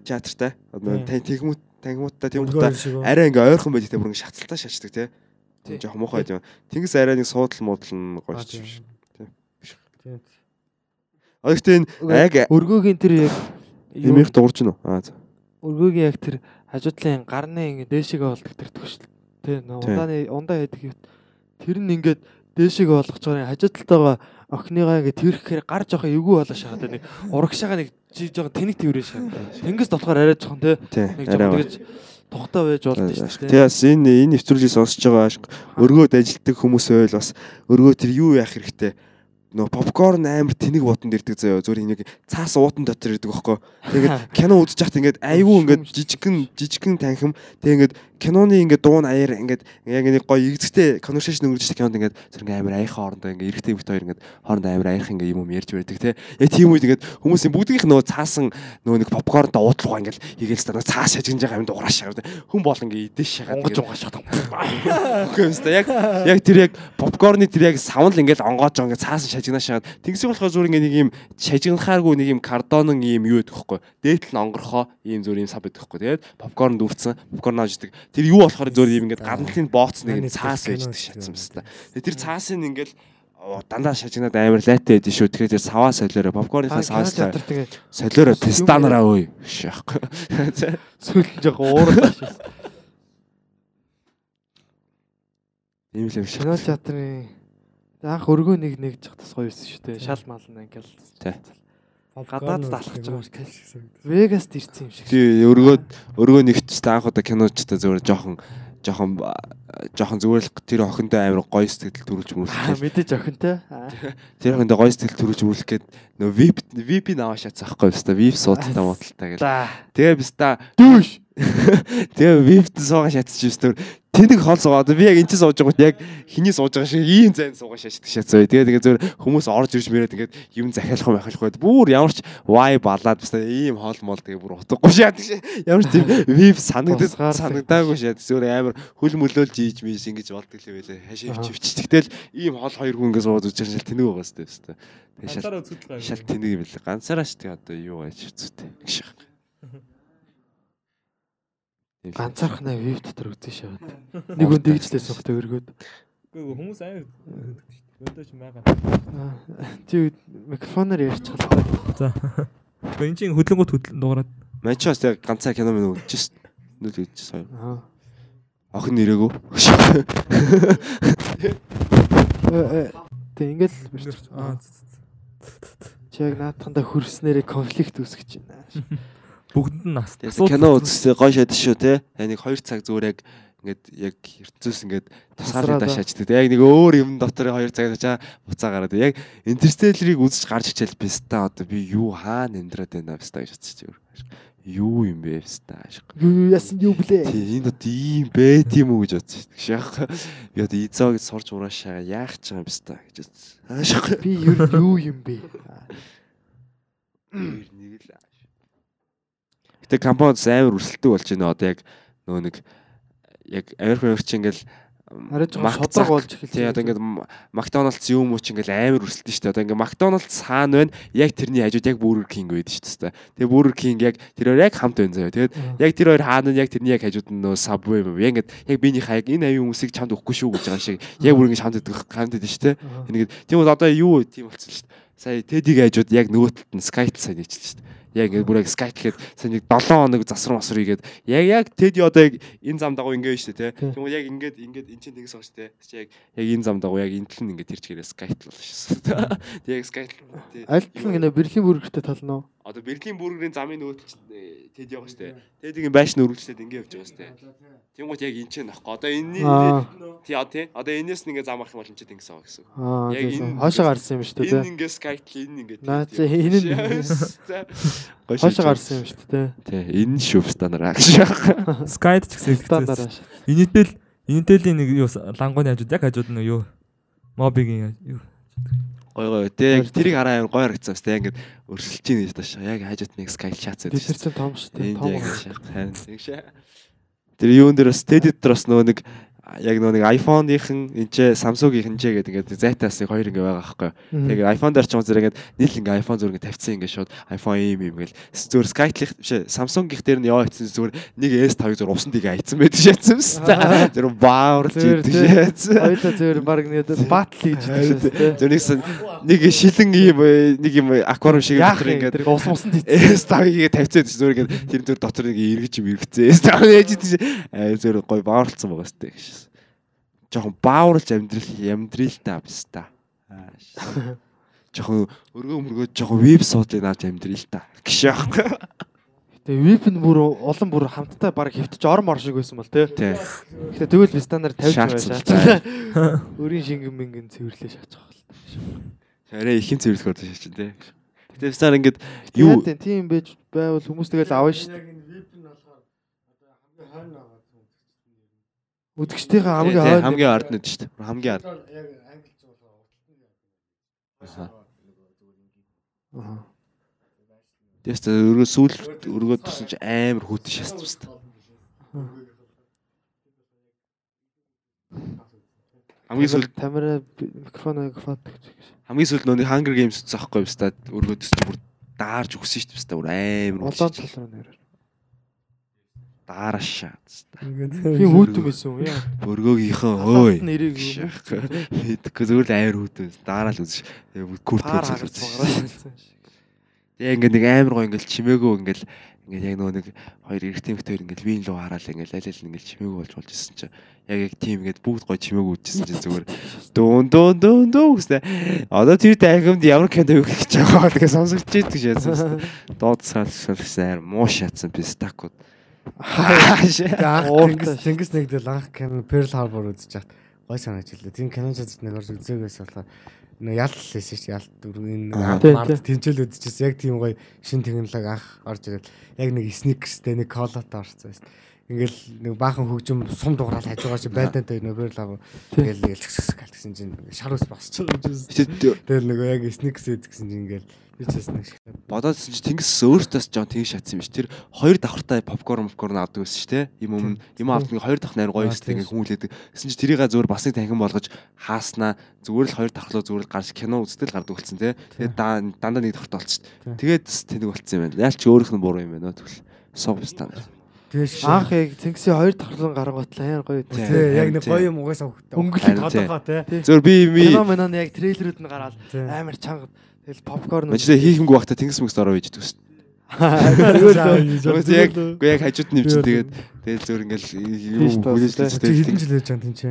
театртай. Одоо Тийм. тань тэгмүүд тангимуудтай шиг үү? арай ингээ ойрхон байдаг те бүр ингээ шаталтаа шаачдаг те. Тий. жоох муухай юм. Тэнгис арай нэг суудал муудал нь гоё Аа, ч юм тийм. шиг. Тийм. А гэхдээ энэ аг Өргөөгийн тэр яг эмээх дуурж гинөө. Аа за. өргөөгийн яг тэр хажуудлын гарны ингэ дээшээгээ тэр төгшл тий нөө Тий. ундааны ундаа яадаг юм тэр нь ингээд дээшээгээ болгож байгаа хажуу талтайгаа охиныгаа ингэ тэрхээр гар жоохон эвгүй болоо шахаад нэг урагшаага нэг жоохон тэнэг тэрвэрээ шахаад тэнгис болохоор арай жоохон Тий. нэг жоохон тэгэж тухтай байж болдог шүү дээ. Тэгээс энэ энэ нэвтрүүлгийг сонсож байгаа өргөөд ажилтдаг хүмүүс байвал бас өргөө тэр юу яах хэрэгтэй нөө попкорн амар тэнэг бутанд ирдэг заяа зүгээр нэг цаас уутан дотор ирдэг байхгүй. Тэгээд кино үзэж хахад ингээд айгүй ингээд жижигхэн жижигхэн танхим тэгээд ингээд киноны ингээд дуун аяар ингээд яг нэг гоё игзэгтэй conversation өнгөрч кинонд ингээд зэрэг амар аяхан хоорондоо ингээд эрэгтэй эмэгтэй хоёр ингээд хоорондоо амар аяхан ингээд юм юм ярьж байдаг те. Яг тийм үед ингээд хүмүүсийн бүгдийнх нөгөө цаасан нөгөө нэг попкорнтой уудлуугаа ингээд хийгээл ста нөгөө цаас шажигнж байгаа юмд уграаш шагаад хүн бол ингээд идэж шагаад Унгаж унгаж шатав. Үгүй яг яг тэр яг попкорны тэр яг савн л ингээд онгоож ингээд цаасан шажигнаа шагаад тэнгисийн болохоор зүгээр ингээд нэг юм шажигнахааргүй нэг юм картонын юм юу гэдэг хөхгүй. Дээтэл нь онгорхоо ийм зүгээр юм сав байдаг хөхгүй. Тэгээд попкорн дүүрсэн попкорн авч идэг. Тэр юу болохоор зүгээр юм ингээд гадналтын бооц нэг цаас байж идэг шатсан байна. Тэр цаасын ингээд оо, дандаа шажигнаад амар лайтай байдэн шүү. Тэгэхээр тэр саваа солиороо попкорныхаа саваас театр тэгээ солиороо пистанараа өө. Шаахгүй. сүүл жоохон уурал шээ. Ийм л юм шиг. Кино театрын анх өргөө нэг нэг жах тас гоё байсан шүү дээ. Шал мал нь ингээл Тий. гадаад талхаж байгаа юм шиг. Вегаст ирсэн юм шиг. Тий өргөөд өргөө нэгтстэй анх удаа киночтой зөвөр жоохон жоохон жоохон зүгээр л тэр охиндоо амар гоё сэтгэл төрүүлж Аа мөрөлдөх. мэдээж охинтой. Тэр охиндоо гоё сэтгэл төрүүлж мөрөлдөх гээд нөө VIP VIP наваа байхгүй юу? VIP суудалтай муудалтай. За. Тэгээ биз та дүүш. Тэгээ VIP-д суугаа шатчих юм зүр. Тэнэг хол суугаад би яг энэ ч сууж байгаа яг хиний сууж байгаа шиг ийм зайн суугаа шатдаг шатсан. Тэгээ тэгээ зөвөр хүмүүс орж ирж мэрээд ингээд юм захиалах юм ахиалах байд. Бүр ямар ч вай балаад бас ийм хол мол тэгээ бүр утгагүй шатдаг шээ. Ямар ч тийм VIP санагдаж санагдаагүй шат. Зөвөр амар хөл мөлөөлж ийж мийж ингэж болдог л байлээ. Хашаа ивчивч. Тэгтэл ийм хол хоёр хүн ингээд суугаад үзэж шал тэнэг байгаа сте өстэй. Тэгээ шал Ганцаараа л шал тэнэг юм билээ. Ганцаараа ч тэгээ одоо юу байж үзүүтэй. Гших. Ганцаархнаа вив дотор үзэн шаваад. Нэг хүн дэгжлээ сухтай өргөөд. Үгүй хүмүүс амар өдөө ч байгаа. Аа, Чи микрофоноор ярьчихлаа. За. Гэхдээ энэ чинь хөдөлгөөнт хөдөл дуурайд Манчаас яг ганцаа кино минь үзчихсэн. Нүл үзчихсэн. Аа. Охин нэрээгүй. Э, Тэг ингээл бэрч. аа Чи яг наатаханда хөрснээрээ конфликт үүсгэж байна. Бүгдэнд нь. Тэгээд кино үзсээ гоё шат шүү те. Нэг 2 цаг зүгээр яг ингээд яг ертөнцөөс ингээд тусгаарлаа Тусраад, даашаачдаг. Яг нэг өөр юм дотор 2 цаг чаа буцаа гараад. Яг интерстеллерийг үзэж гарч ичээл биста одоо би юу хаана амьдраад байна биста гэж бодчих чи. Юу юм бэ биста ашиг. Юу яасан юу блэ? Тий энэ одоо ийм байт юм уу гэж дээ. Шах. Би одоо изоо гэж сурж ураашаа яах ч юм биста гэж бодсон. Ашиг. Би юу юм бэ? нэг л. Гэтэ компаниуд амар өрсөлдөг болж байна одоо яг нөгөө нэг яг Америк Америкч ингээл Арай жоохон шодрог болж эхэлж Тий одоо ингээд Макдоналдс юм уу ч ингээл амар өрсөлдөн шүү дээ. Одоо ингээд Макдоналдс хаана байна? Яг тэрний хажууд яг Burger King байдаг шүү дээ. Тэгээ Burger King яг тэр хоёр яг хамт байна заяа. Тэгээд яг тэр хоёр хаана нь яг тэрний яг хажууд нь нөө Subway юм. Яг ингээд яг биний хаяг энэ аюун хүмүүсийг чамд өгөхгүй шүү гэж байгаа шиг яг бүр ингээд хамт байдаг хамт байдаг шүү дээ. Энийг тийм бол одоо юу тийм болсон шүү дээ. Сая Teddy-г хажууд яг нөгөө талд нь Skype сайн нийцсэн шүү дээ. Яг ингээд бүр яг Skype гэхэд сайн нэг 7 хоног засвар масвар игээд яг яг Teddy одоо яг энэ зам дагуу ингээд шүү дээ тий. Тийм бол яг ингээд ингээд эн чинь тэнгис байгаа шүү дээ. Чи яг яг энэ зам дагуу яг энэ тал нь ингээд тэрч гэрээ Skype л шээ. Тэг яг Skype тий. Аль тал нь гинэ Берлин бүргэртэй толно. Одоо Берлин бүргэрийн замын талд Teddy байгаа шүү дээ. Teddy-гийн байшин өргөжлээд ингээд явж байгаа шүү дээ. Тэнгуут яг энэ ч нөхгүй. Одоо энэний тий тий. Одоо энэс ингээд зам арах юм бол энэ ч тэнгис байгаа гэсэн. Яг энэ- Хоошоо гарсан юм шүү Энэ дээ. энэ ингээд Наа Teddy чи байгаа. энэ нь- Хоошоо гарсан юм шүү дээ. Тий, энэ шүү стандараа гэж. Skyд ч гэсэн Стандараа. Инtel Intel-ийн нэг юу лангууны хажууд яг хажууд нь юу мобигийн юу Гой гой. Тэ яг тэрийг хараа амар гоё харагдсан баста. Яг ингээд өрсөлдөж ийн гэж тааш. Яг хажууд нэг chat Бид байдаг нар чинь том шүү дээ. Том. харин тийм шээ. Тэр юун дээр бас Teddy дээр бас нөгөө нэг яг нөгөө нэг iPhone-ийнхэн энэ ч Samsung-ийнхэн ч гэдэг ингээд зайтаас нэг хоёр ингээ байгаа байхгүй. Тэгээд iPhone дээр ч үзэр ингээд нийл ингээ iPhone зүгээр ингээ тавьчихсан ингээ шууд iPhone ийм юм гэл зүгээр Skype-ийнх биш Samsung-ийнх дээр нь яваа гэсэн зүгээр нэг S5 зүгээр усан дигээ айцсан байдаг юм шүү дээ. Тэр бааварлж идэв шатсан. Хоёлаа зөвөр баг нэг батл хийж байгаа Зөв нэг шилэн ийм нэг юм аквариум шиг дотор юм ингээд тэр ус мусан дий. S5-ийг тавьчихсан зүгээр ингээд тэр дөр дотор нэг эргэж юм эргэцээ. S5 яаж идэж аа зүгээр гой бааварлцсан байгаа сте гэж жоохон бааварлж амьдрал амьдрэлтэй авста. Жоохон өргөө мөргөө жоохон веб суудлыг авч амьдрэлтэй. Гшээх. Тэгээ веб нь бүр олон бүр хамтдаа баг хөвтөж орм ор шиг байсан бол тээ. Гэтэ тэгвэл би стандар 50 байлаа. Өрийн шингэн мингэн цэвэрлээ шаачих бол. Арай ихэн цэвэрлэх болоо шаачих тээ. Гэтэ стандар ингээд юу Тийм байж байвал хүмүүс тэгэл авна шүү дээ. Үзэгчдийнхээ хамгийн хойно хамгийн ард нь шүү дээ. Хамгийн ард. Аа. Тэс өргөө сүүл өргөө тусан чи амар хүүтэн шаст баста. Хамгийн сүүл камера микрофон микрофон хамгийн сүүл нөө Hunger Games үзсэн аахгүй юм ста өргөө төс чи бүр даарж өгсөн шүү дээ бүр амар улаан толроо нэр. Даараашаа. Тийм хүүтэн байсан юм яа. Өргөөгийнхөө Ой. ой. Нэрийг Мэдгүй зүгээр л амар хүүтэн. Даараал үзэж. Паар үзэж. Тэгээ ингээд нэг амар гоо ингээд чимээгөө ингээд ингээд яг нөгөө нэг хоёр эрэгтэй эмэгтэй хоёр ингээд вин руу хараал ингээд аль аль ингээд чимээгөө болж болж исэн чинь яг яг тийм ингээд бүгд гоо чимээгөө үдчихсэн чинь зүгээр дуун дуун дуун дуун гэстэй одоо тэр тайгамд ямар кино юу гэж байгаа тэгээ сонсогч идэг шээсэн доод сал салсан муу шатсан пистакууд Тэнгис нэгдэл анх кино Pearl Harbor үзэж чад гой санаж илээ. Тийм кино ч нэг орж үзээгээс болохоор нөө ял лээсэн шүү ял дүргийн Аа. Тий, мард тэнцэл үзчихсэн. Яг тийм гоё шин технологи анх орж ирээд яг нэг сникерстэй нэг колотой орсон байсан. Ингээл нэг баахан хөгжим сум дуграал хажуугаа чи байдантай нөө Pearl Harbor тэгэл нэг чгсгс гал гэсэн чинь шар ус босч байгаа юм чинь. Тэгэл нөгөө яг сникерс үзсэн чинь ингээл би ч бас нэг шиг бодоодсэн чи тэнгис өөртөөс жоон тийм шатсан юм биш. Тэр хоёр давхартай попкорн попкорн авдаг байсан шүү те юм өмнө юм авдаг нэг хоёр давх найр гоё өстэй тийм. ингээ хүмүүлээдэг гэсэн чи тэрийг зүгээр бас нэг танхим болгож хааснаа зүгээр л хоёр давхлоо зүгээр л гарч кино үзтэл гардаг болсон те тэгээд даа- дандаа нэг давхрт болчихсон тэгээд тэнэг болцсон юм байна. Яаль чи өөрийнх нь буруу юм байна тэгвэл. Сов стандар тэгэж Анх яг Тэнгисийн хоёр давхарлан гаргатлаа яа гоё. Тий. Тий, яг нэг Тий. гоё юм угаасаа хөвгтэй. Өнгөлөг тодорхой тий. зөвөр би ми Кино минь яг трейлерүүд нь гараад Тий. амар чанга тэгэл попкорн мажлаа хийхэмгүй байхдаа тэнгис мэгс ороо хийж төс Тэгвэл яг үгүй яг хажууд нь юмчин тэгээд тэгэл зөвөр ингээл таа, хүлээж тий. Чи тэгээд хэдэн жил яж байгаа юм чи?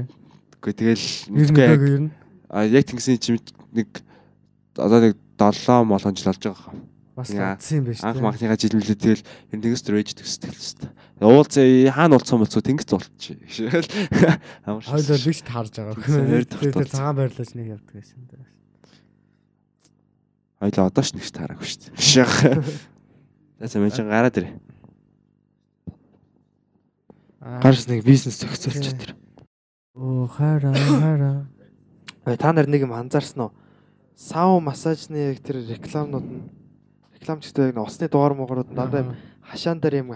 үгүй тэгэл нь үгүй яг яг ер нь А яг тэнгисийн чим нэг одоо нэг 7 молон жил болж байгаа хаа. Бас Яа. удсан юм байна шүү. Анх махныхаа жилмэлээ тэгэл энэ тэнгис рэж төстэй л хэвээр. Уулзаа хаана уулзсан болцоо тэнгис болчих. Амар шээ. Хойлоо лигч таарж байгаа. Тулц. цагаан байрлаж нэг явдаг байсан. Хоёлаа одоо ч нэгч таараагүй шүү. За за мэн чин гараад ирээ. гарс нэг бизнес зохицуулж тэр. Оо хараа хараа. Та нар нэг юм анзаарсан уу? Сау массажны яг тэр рекламнууд нь рекламчтай нэг усны дугаар муугарууд дандаа юм хашаан дээр юм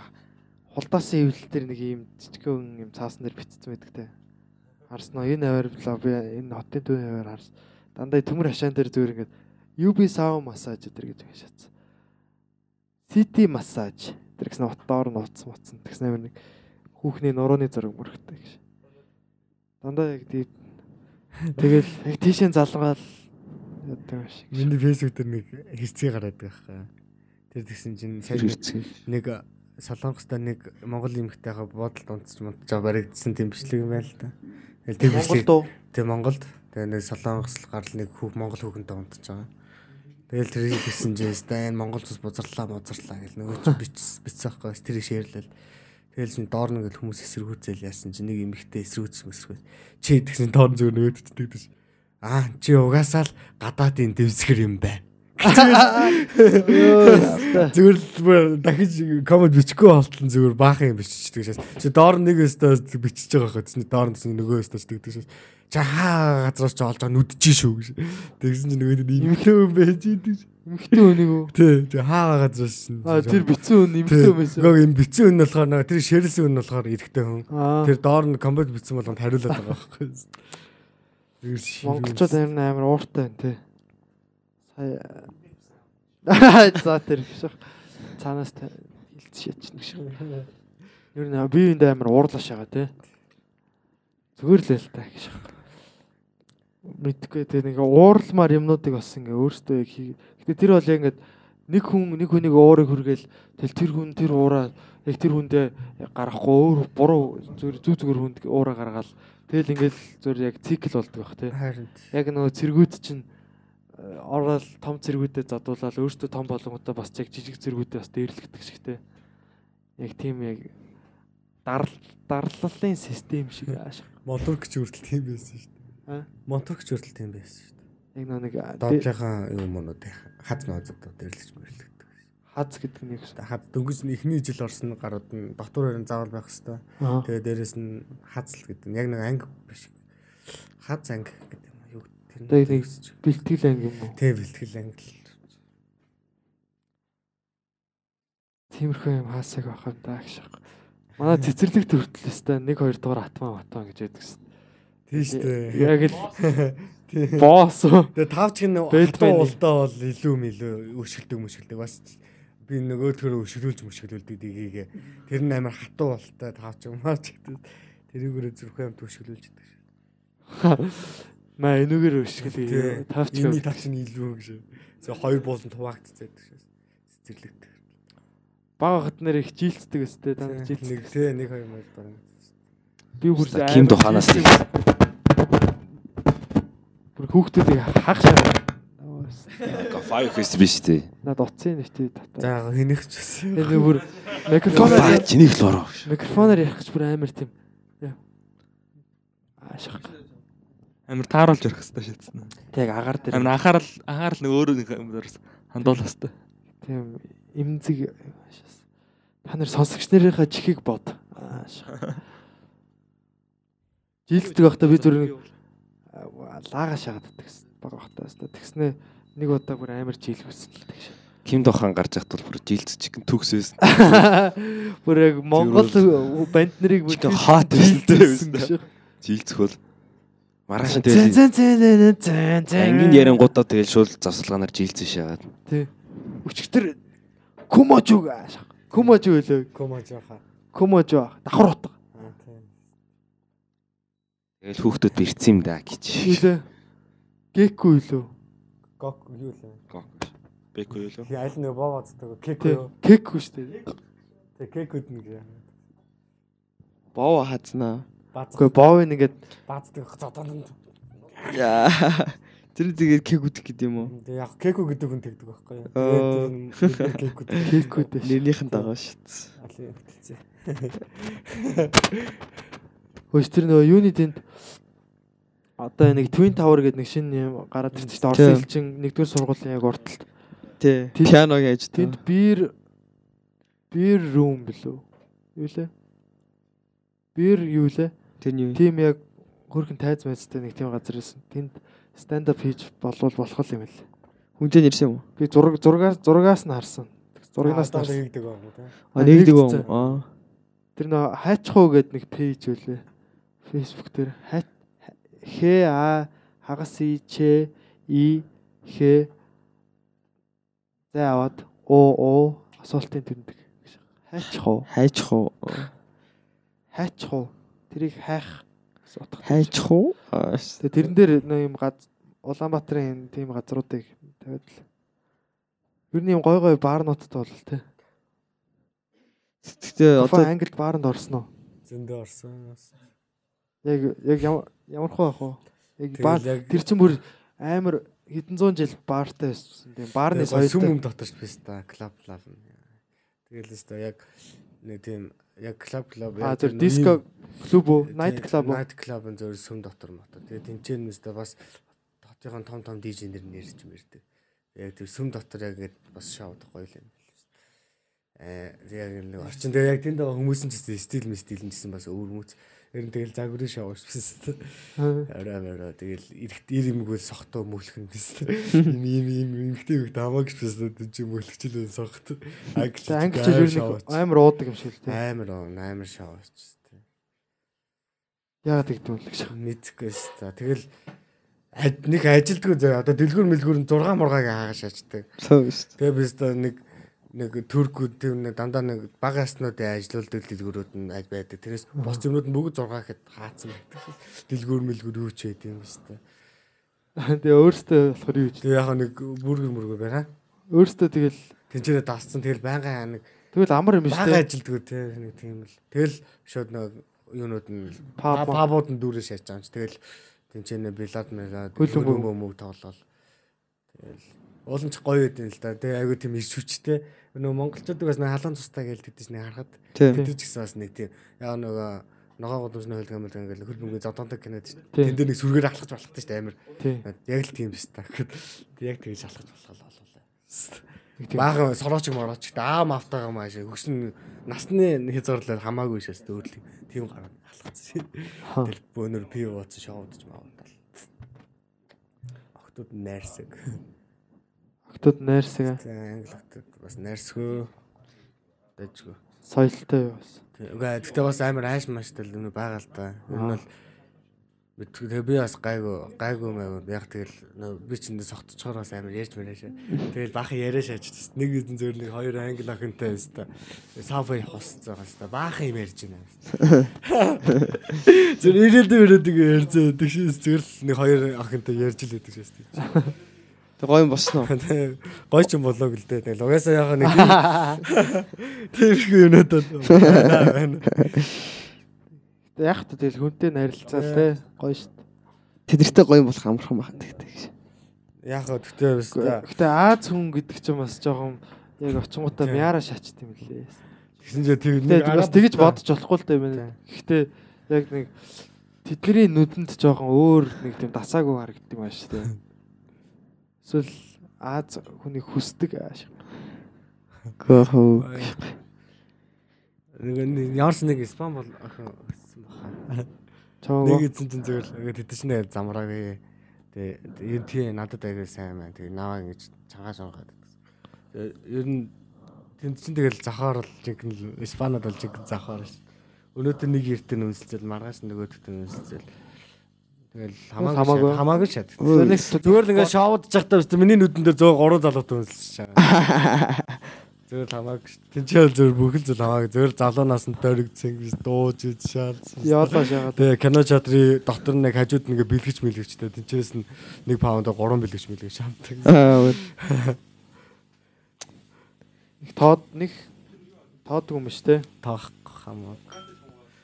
хулдаасын эвлэл дээр нэг юм жижигхэн юм цаасан дээр битцсэн байдаг те. Харсан уу? Энэ аваар би энэ хотын төвийн аваар харсан. Дандаа төмөр хашаан дээр зүгээр ингээд UB сау массаж гэдэг гэж шатсан. City массаж. Тэр гэсэн утгаар нь утас мутсан. Тэгсэн амар нэг хүүхний нурууны зураг мөрхтэй гэж. Дандаа яг тийм тэгэл яг тийшээ залгаал яадаг юм шиг. Миний фэйсбүүк дээр нэг хэрцгий гараад байгаа хаа. Тэр тэгсэн чинь сайн нэг солонгостой нэг монгол эмэгтэйхээ бодолд унтж мунтж баригдсан тийм бичлэг юм байл л та. Тэгэл тэр бичлэг Монголд уу? тэг Монголд тэгээ нэг солонгос гарал нэг хүүх монгол хүүхэнтэй унтж байгаа. Тэгэл тэр тэгсэн чинь стайн монгол цус бузарлаа бузарлаа гэл нөгөө чи бич бицсэн байхгүй тэрийг шеэрлэл. Тэгэл чинь доор нэг хүмүүс эсэргүүцэл яасан чинь нэг эмэгтэй эсрүүцсэн эсрүүц. Чи тэгсэн доор зүгээр нөгөөдчдэг гэж. Аа чи угаасаа л гадаадын дэвсгэр юм байна. Зүгээр л бүр дахиж комент бичихгүй болтон зүгээр баахан юм биччихдэг шээс. Чи доор нэг өстөө бичиж байгаа хөө. Тэсний доор нь нөгөө өстөө тэгдэг шээс. Чи хаа газраас ч олж байгаа нүдэж шүү гэж. Тэгсэн чи нөгөө нэг имлөө юм байж идэг. Эмхтэй өнийг үү? Тий, тий хаа газраас шин. Аа тэр бицэн өн эмхтэй юм байсан. Гоо юм бицэн нь болохоор нэг тэр шэрэлсэн нь болохоор эрэгтэй хүн. Тэр доор нь комбат бицэн болгонд хариулаад байгаа байхгүй. Монголчууд амар амар ууртай байна тий. За тэр гişх цаанаас хилцэж ячна гişх. Ер нь би энд амар уурлаа шагаа тий. Зүгээр л л та гişх. Мэдгүй тий нэг ууралмаар юмнуудыг бас ингээ өөртөө яг хий. Гэтэ тэр бол яг ингээд нэг хүн нэг хүнийг уурыг хүргээл тэл тэр хүн тэр уураа яг тэр хүндээ гарахгүй өөр буруу зүгээр зүг зүгээр хүнд уураа гаргаал тэгэл ингээл зүгээр яг цикл болдог байх тий. Харин Яг нөгөө цэргүүд чинь э, ороод том цэргүүдэд задуулаад өөртөө том болгонготой бас яг жижиг цэргүүдээ бас дээрлэгдэх шигтэй. Яг тийм яг дарал дарлалын систем шиг ааш. моторч хүртэл тийм байсан шүү Аа? дээ. Моторч хүртэл тийм байсан шүү дээ. Яг нэг Доотлынхаа юм уунууд хаз нозогдоо дэрлэж мэрлэгдэг. хаз гэдэг нь юу гэсэн. Хаз дөнгөж эхний жил орсон гарууд нь дотор харин заавал байх хэвээр. Тэгээ дээрэс нь хазл гэдэг нь яг нэг анги биш. Хаз анги гэдэг тэр нэг бэлтгэл анги юм уу? Тэг бэлтгэл анги л. Тиймэрхүү юм хаасаг байх юм даа гэж. Манай цэцэрлэг төртөл өстой 1 2 дугаар атмаа матмаа гэж яддаг шин. Тийм шүү. Яг л Тийм. босс. Тэгээ тавч гин Бэлбэний. хатуу улдаа бол илүү мэлөө өшгөлдөг мөшгөлдөг бас би нөгөө төрөө өшгөлүүлж мөшгөлүүлдэг дигийг тэр нь амар хатуу болтой тавч юм аа ч гэдэг тэрүүгээр зүрхэн амт өшгөлүүлж идэг. Маа энүүгээр өшгөл тавч Эний тавч нь илүү гэж. За хоёр буулан туваагдцаад гэж. Цэцэрлэгт. бага хат нэр их жилцдэг өстэй та Нэг жилцдэг. тий нэг хоёр мөр дараа. Би бүр Ким туханаас бүр хүүхдүүдийг хах шаа. Five Fest биш тий. Над утсын нэвтэй татаа. За хэнийх ч байсан. Тэгээ бүр микрофоноор чиний л ороо. микрофоноор ярих гэж бүр амар тийм. Аашиг. Амар тааруулж ярих хэрэгтэй шээдсэн. Тэг агаар дээр Амар анхаарал анхаарал нэг өөрөө нэг юмдаас хандуулах хэрэгтэй. тийм имзэг. Та нар сонсогч нарынхаа чихийг бод. Жилддэг байхдаа би зүр нэг лаага шахаад тэгс бага байхдаа өстой. Тэгснэ нэг удаа бүр амар жилгүүлсэн л тэгш. Ким дохан гарч яхад бол бүр жилцчих түүхсээс Бүр яг Монгол банд нарыг бүр Чихэн хот байсан дээ, жилдүүлсэн байсан гэж. жилцхөл маргааш нь Зэн тэгэл зэн зэн зэн зэн. ангийн ярингуудаа тэгэл шууд завсалгаанаар жилцэн шагаад. Тий. Өчигдөр Куможу гааш. Куможу үлээ. Кома жааха. Куможу давхар утга. Аа тийм. Тэгэл хүүхдүүд бэрцсэн юм да гэж. Үлээ. Геку үлээ. Гок юу л. Бэко юу лөө? Аль нэг бовоцдаг кек Тий. юу. Кеку штэ. Тэг кекүүд нэг Боо хазнаа. Бац Гэхдээ боовын ингээд баацдаг зодонд. Яа. Тэр тэгээд кек үтэх гэдэг юм уу? Тэг яг кеку гэдэг хүн тэгдэг байхгүй юу. Тэгээд кекүүд. кекүүд дэш. Нэрнийхэн дагав шít. Алын хөтөлцээ. Хөөс тэр нөгөө юуны тэнд одоо нэг Twin Tower гэдэг нэг шинэ юм гараад ирсэн чинь Тий. элчин нэгдүгээр сургуулийн яг урталт. Тэ. Тэнд- Пианог яаж Тэнд тэнд бир бир room билүү? Юу лээ? Бир юу лээ? тэрний Тим яг хөрхэн тайз майзтай нэг тийм газар байсан. Тэнд stand up хийж болвол болох юм л. хүнтэй нэрсэн юм уу? Би зураг зургаас зургаас нь харсан. Зургаас нь хийгдэг байх уу. А нэгдэг юм. Аа. Тэр нөө хайчхуу гэдэг нэг пэйж үлээ. Facebook дээр хай хэ а хагас и ч и хэ за аваад о о асуултын тэмдэг гэж. Хайчхуу. Хайчих уу? Тэрийг хайх гэсэн утгатай. Хайчих уу? Тэрэн дээр нөө юм газ Улаанбаатарын тийм газруудыг тавиад л. Нь юм гой гой баарнуудтай бол тэ. Гэтэ Одоо Англид бааранд орсон уу? Зөндөө орсон. Яг яг ямар хөө ах вэ? Яг баар тэр чин бүр амар хэдэн зуун жил баартай байсан. Тийм баарны сүм соёлтой. юм дотор ч биш та клуб клуб. Тэгэл өстой яг нэг тийм яг клуб клуб А тэр диско клуб уу? Night club уу? Night club-ын зөв сүм дотор мотор. Тэгээ тэнцэн нэстэ бас хотын том том дижнер нэрч мэрдэг. Яг тэр сүм дотор яг гээд бас шоуд гоё л юм. э яг нэг орчин тэгээ яг тэнд байгаа хүмүүс нь ч стил мэс стил нь гэсэн бас өөр хүмүүс. Ер нь тэгэл загварын шоу швсэн. Араа мөрөө тэгэл эрэгт ир юмгүй сохтоо мөглөх нь гэсэн. Им им им эмхтэй их дамаг швсэн чи мөглөгчлөө сохт. Англи англи амар уудаг юм шиг л тий. Амар амар шоу швсэн. Яагаад л гэж. Мэдхгүй шүү дээ. Тэгэл ад- нэг ажилдгүй зөө одоо дэлгүүр мэлгүүр нь 6 мургааг хаагаш шүү. Тэгээ би өстө нэг нэг туркүүд тэр нэг дандаа нэг бага яснуудын ажилуулдаг дэлгүүрүүд нь аль байдаг. Тэрээс бос юмнууд нь бүгд 6 гэхэд хаацсан байдаг. Дэлгүүр мэлгүүр юу ч байд юм өстө. Тэгээ өөртөө болохоор юу гэж. Тэгээ яг нэг бүргэр мөргөө байна. Өөртөө тэгэл Тэнцэнэ дасцсан тэгэл байнгын нэг тэгэл амар юм шүү бага дээ. ажилдгүй те нэг тийм л. Тэгэл шууд нэг юунууд нь Паб- пабууд нь дүүрээ шааж байгаа юм чи. Тэгэл тэнцэнэ билад мэлад Хөлбөм бөм. мөмөг тоглол. Тэгэл уулын ч гоё байдэн л да. Тэгээ айгу тийм ирч хүчтэй. Нөгөө монголчуудыг бас нэг халуун тустай гээл тэдэж нэг харахад Тийм. тэдэж гэсэн бас нэг тийм яа нөгөө ногоогод үзний хөлг юм л ингээл хөлбөмбөгийн зодонтой кинод шүү Тийм. дээ. Тэн дээр нэг сүргээр алхаж болохтой шүү дээ амир. Яг л тийм та. Гэхэд яг тэгэж алхаж болох тийм Баахан сороочг мороочг аам автагаа маш хөгшин насны хязгаарлал хамаагүй шээс дөөрл тийм гараад алхацсан. Ха. Тэгэл бөөнөр пив ууц шоудж маавдал. Охтууд найрсаг. Октод найрсаг Англи охтууд бас найрсгөө. Дэжгөө. соёлтой юу бас. Үгүй гэхдээ бас амар ааш мааштай л үнэ байгаа л да. Энэ бол тэгээ би бас гайгүй гайгүй маяг яг тэгэл би ч эндээ согтцохоор бас амар ярьж мэрэж. Тэгэл баахан яриа шааж тест. Нэг эзэн зөөр нэг хоёр англи охинтой тест. Сафай хусцсан байгаа тест. Баахан юм ярьж байна. Зүр ирээдүйн өрөөд ингэ ярьж байдаг шээс зүр л нэг хоёр охинтой ярьж л байдаг шээс. Тэг гоё юм босноо. Гой ч юм болоог л дээ. Тэгэл угаасаа яхаа нэг тэрхүү байна. Гэтэ яг та тэгэл хүнтэй нарилцаал те гоё шүү дээ. Тэдэртэй гоё юм болох амархан байна гэдэг. Яг хөө тэгтээ бас та Гэтэ Аз хүн гэдэг чинь бас жоохон яг очингуудаа мяра шаачт юм лээ. тэгсэн чинь тэр Гэтэ бас тэгэж бодож болохгүй л да юм байна. Гэхдээ яг нэг тэдний нүдэнд жоохон өөр нэг тийм дасаагүй харагддаг юм ааш те. Эсвэл Аз хүнийг хүсдэг ааш. Гоо. нэг ямарс нэг спам бол охин өссөн баха. Нэг эзэн чинь зөвл ингээд тэд чинь замраагүй. Тэгээ ер нь тий надад аягүй сайн байна. Тэгээ наваа ингэж чангаа шонгаад. Тэгээ ер нь тэнд чинь тэгэл захаар л жинхэнэ л Испанид бол жинхэнэ захаар шүү. Өнөөдөр нэг эртэн үнсэлцэл маргааш нөгөөдөрт үнсэлцэл. Тэгэл хамаагүй Хамаагүй. шат. Зүгээр л ингээд шоудж явахдаа өстө миний нүдэн дээр 103 залууд үнсэлж байгаа. Зүгээр л хамаагүй шүү. Тинчээл зүгээр бүхэл зүйл хамаагүй. Зүгээр залуунаас нь дөрөгцсөн гэж дууж шаалцсан. Яалаа шагаад. Тэгээ кино чатрын доктор нэг хажууд нэг бэлгэж мэлгэжтэй. Тинчээс нь нэг паунд 3 бэлгэж мэлгэж шамдаг. Аа. Нэг тоод нэг тоодг юм шүү дээ. Таах хамаагүй.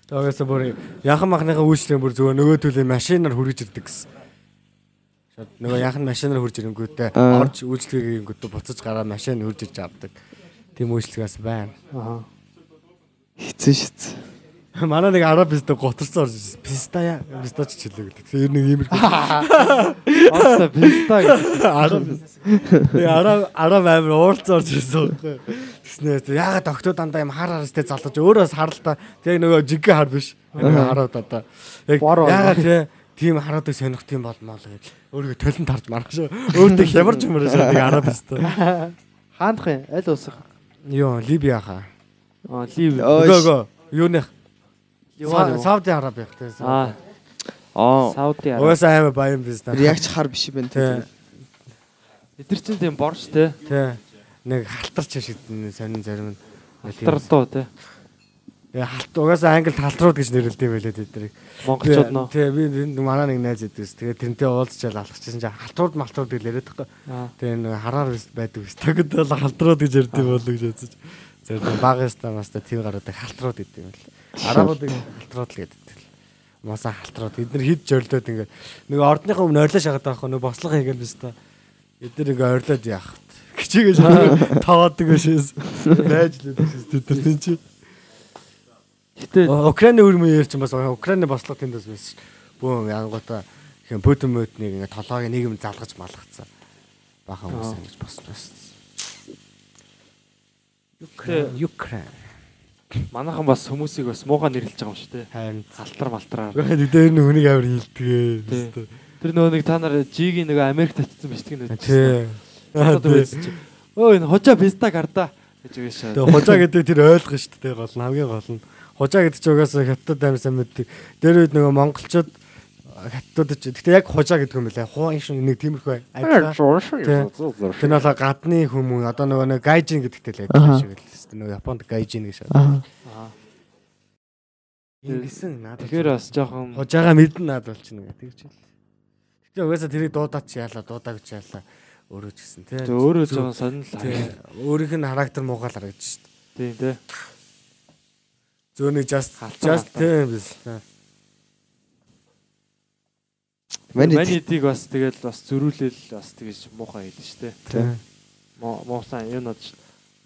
Тэгээс бүр яхан махныхаа үйлчлэн бүр зүгээр нөгөө төлөө машинаар хүргэж ирдэг гэсэн. Шууд нөгөө яхан машинаар хурж ирэнгүүтээ орж үйлчлэгээнгүүтээ буцаж гараа машин хурж ирж авдаг. Тийм үйлчлэгээс байна. Аа. Хэцэн шиц. Манай нэг араб писта готорсон орж ирсэн. Пистая пистач чилээ гэдэг. Тэр нэг иймэрхүү Ааста писта гэдэг. араб Тэгээ араб араб амир уулзсан орж ирсэн. Тэснэ яагаад октоо дандаа юм хар харстай залууж өөрөөс харалтаа тэг нөгөө жинхэнэ хар биш. Нөгөө хараад одоо яг яагаад те тийм хараад сонирх тийм болмоо л гэж өөрийгөө толинд харж маргааш өөртөө хямарч юмраа шээ нэг араб писта. Хаандах юм? Аль усах? Йоо Либия хаа. Аа, лив. Ого ого. Юуных Яваа. Сауди Арабиах те. Аа, Аа. Сауди Араби. Угаасаа аймаа баян писта. Тэр яг ч хар биш юм байна Тэ. те. Эдгэр чинь тийм борш те. Тэ. Нэг халтарч шиг сонин зарим нь. Халтар доо те. Тэгээ халт угаасаа англид халтрууд гэж нэрлэдэг юм байлээ тэд нарыг. Монголчууд нөө. Тэгээ би энд манай нэг найз идэвс. Тэгээ тэрнтэй уулзчаал алхчихсан чинь халтрууд малтрууд гэж яриад байхгүй. Тэгээ нэг хараар байдаг биш. Тэгэд бол халтрууд гэж ярьд юм болов гэж бодсоч. Тэр нэг багаастаа маста тийм гараад халтрууд гэдэг юм л. Арабуудыг халтрууд л гэдэг. Маса халтрууд эдгээр хид жөрлөөд ингээ нэг ордныхаа өмнө ойрлоо шагаад байгаа хөө бослого хийгээл биш та. Эдгээр ингээ ойрлоод яах. Кичигээ таваадаг байшээс. Найж л байдаг шээс тэд нар чи. Гэтэ Украины үрмэн ярьж бас Украины бослого тэнд бас байсан. Бүүн янгуута ихэн Путин мөтнийг ингээ толгойг нэг юм залгаж малгацсан. Бахан хүмүүс ингэж босч байсан. Украин. Украин. Манайхан бас хүмүүсийг бас муухай нэрлэж байгаа юм шүү дээ. Харин Алтар малтраар. тэгээд дээр нь хүнийг амар хилдэг. Тий. Тэр нөгөө нэг та нар Жигийн нөгөө Америк татсан бичдэг нь Тий. Өө энэ хожоо писта гарда гэж үгээс шаа. Тэгээ хужаа гэдэг тэр ойлгох шүү дээ гол нь хамгийн гол нь. Хужаа гэдэг чи угаасаа хятад амар сайн мэддэг. Дээр үед нөгөө монголчууд хятадууд ч гэхдээ яг хужаа гэдэг юм лээ. Хуун шин нэг тиймэрхүү ажиллаа. Тэр нь болоо гадны хүмүүс одоо нөгөө нэг гайжин гэдэгтэй л адилхан шиг л хэвчээ нөгөө Японд гайжин гэж шаа. Ингэсэн надад. Тэгэхээр бас жоохон хужаагаа мэдэн наад болчихно гэх тэгж л. Гэтэ угаасаа тэрийг дуудаад чи яалаа дуудаагүй чи яалаа өөрөө ч гэсэн тий. Тэг өөрөө жоохон сонирхол Тий. Өөрийнх нь характер муугаал харагдаж шүү дээ. Тийм тий. Зөө нэг just just тийм биш Манидыг бас тэгэл бас зөрүүлэл бас тэгэж муухай хэлнэ шүү дээ. Тий. Муусан юунод ш-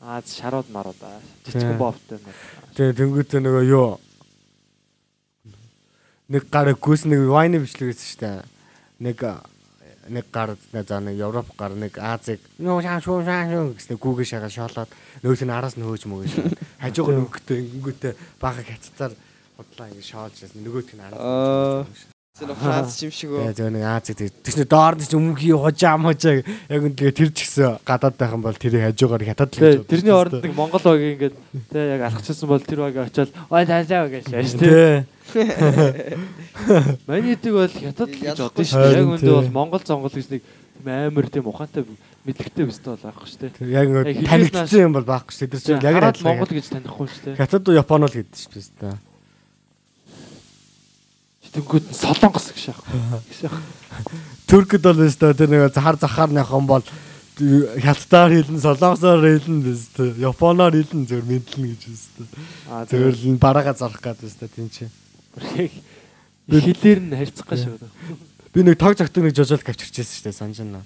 Аа шарууд марууд аа. Тийм. Жижигэн бовтой нар. Тэгээ тэнгуүтээ нөгөө юу нэг гар гүйс нэг вайны бичлэгээс шүү дээ. Нэг нэг гар за нэг Европ гар нэг Азиг нөө шаа шуу шаа шуу гэсэн гүүгээ шагаа шоолоод нөгөөт нь араас нь хөөж мөгөө шаа. Хажууг нь өнгөтэй ингэнгүүтээ бага хацтаар худлаа ингэ шоолж ясна нөгөөт нь араас Тэр Франц юм шиг үү? Тэгээ зөв нэг Азиг тэр чинь доор нь чинь өмгий хожаа можаа яг үн тэгээ тэр ч гэсэн гадаад байхan бол тэрийг хажуугаар хятад л Тэ тэрний оронд нэг Монгол баг ингээд тэ яг алхчихсан бол тэр баг очиод ой таалаа гэж шааш тий. Манидыг бол хятад л гэж бодсон шүү дээ. Яг үндэ бол Монгол зонгол гэж нэг амар тийм ухаантай мэдлэгтэй өстэй бол аахгүй шүү дээ. Яг танигдсан юм бол байхгүй шүү. Тэр чинь яг адилхан. Монгол гэж танихгүй шүү дээ. Хятад уу Япон л гэдэг шүү дээ. Тэнгүүд солонгос гэж шаах. Туркд бол өстой тэр нэг захар захаар няхан бол хятадаар хэлэн солонгосоор хэлэн өстой. Японоор хэлэн зөв мэдлэн гэж өстой. Зөвөр л бараага зарах гэдэг өстой тийм чи. яг хилээр нь харьцах гэж шүү. Би нэг тог цагтаг нэг жожол авчирчээсэн шүү дээ санжина.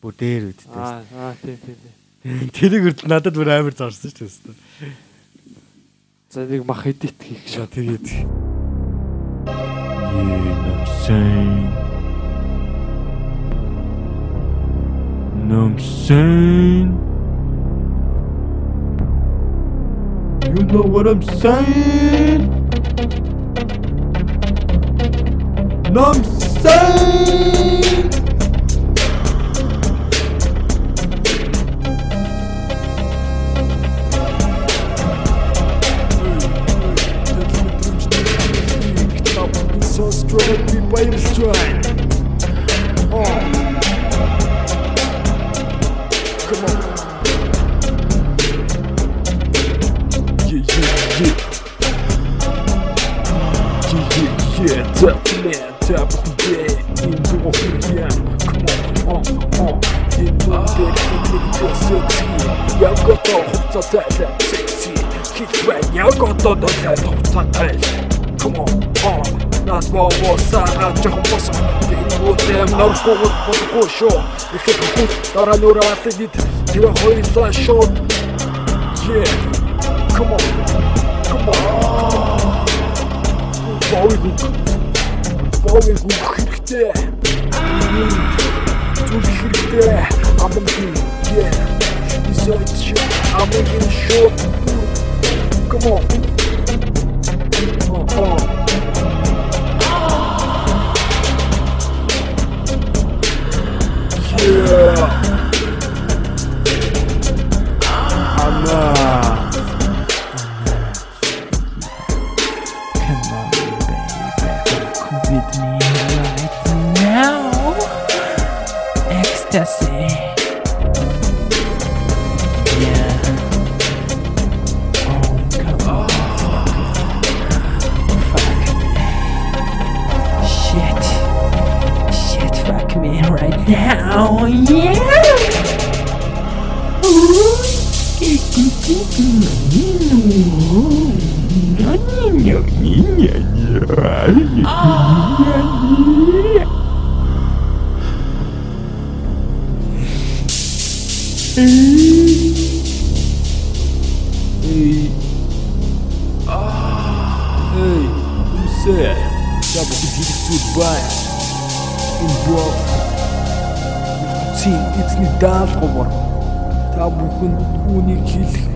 Бүр дээр үд дээ. Аа тийм тийм. тийм. Тэрийг үрд надад бүр амар зарсан шүү дээ. За нэг мах эдит хийх шүү. know what I'm saying? Know I'm saying? You know what I'm saying? Know I'm saying? Driven people in stride. Oh. Come on. Yeah, yeah, yeah. Yeah, yeah, yeah. Top man, top of the day. Into a few Come on, oh, oh. 인물들 생긴 것이지 영것도 the 섹시 on, Come on, on Нас мово сага жоохон босоо Тэнгүүтэй норхгүй болохгүй шүү Ихэ хөхөд дараа нүрэ атдит Тэр хоёрын шот Yeah Come on Come on. Боог Боог хэрэгтэй Түл хэрэгтэй Амын Yeah. Изойч Амын шот Come on. Oh, oh.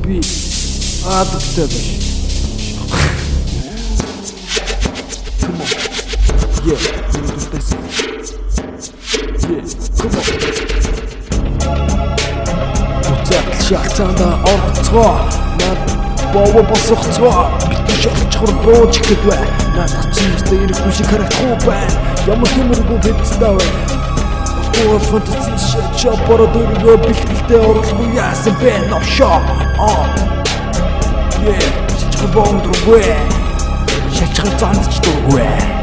Би аадтай биш. Yeah, you do this. Yeah, come on. Уцаад шалтгаанда орцгоо. Над боо босгоцгоо. Бидний шалчхар бууж ихэд бай. Надад чи өстө ирэхгүй шиг харахгүй байна. Ямар хэмэргүй бэцтэй байна. Гол фэнтези шиг чопоро дөрөв бэлтгэлтэй оруулахгүй яасан бэ? Новшоо. Аа. Yeah, шалчхар боон дөрвөө. Шалчхар занцч дөрвөө.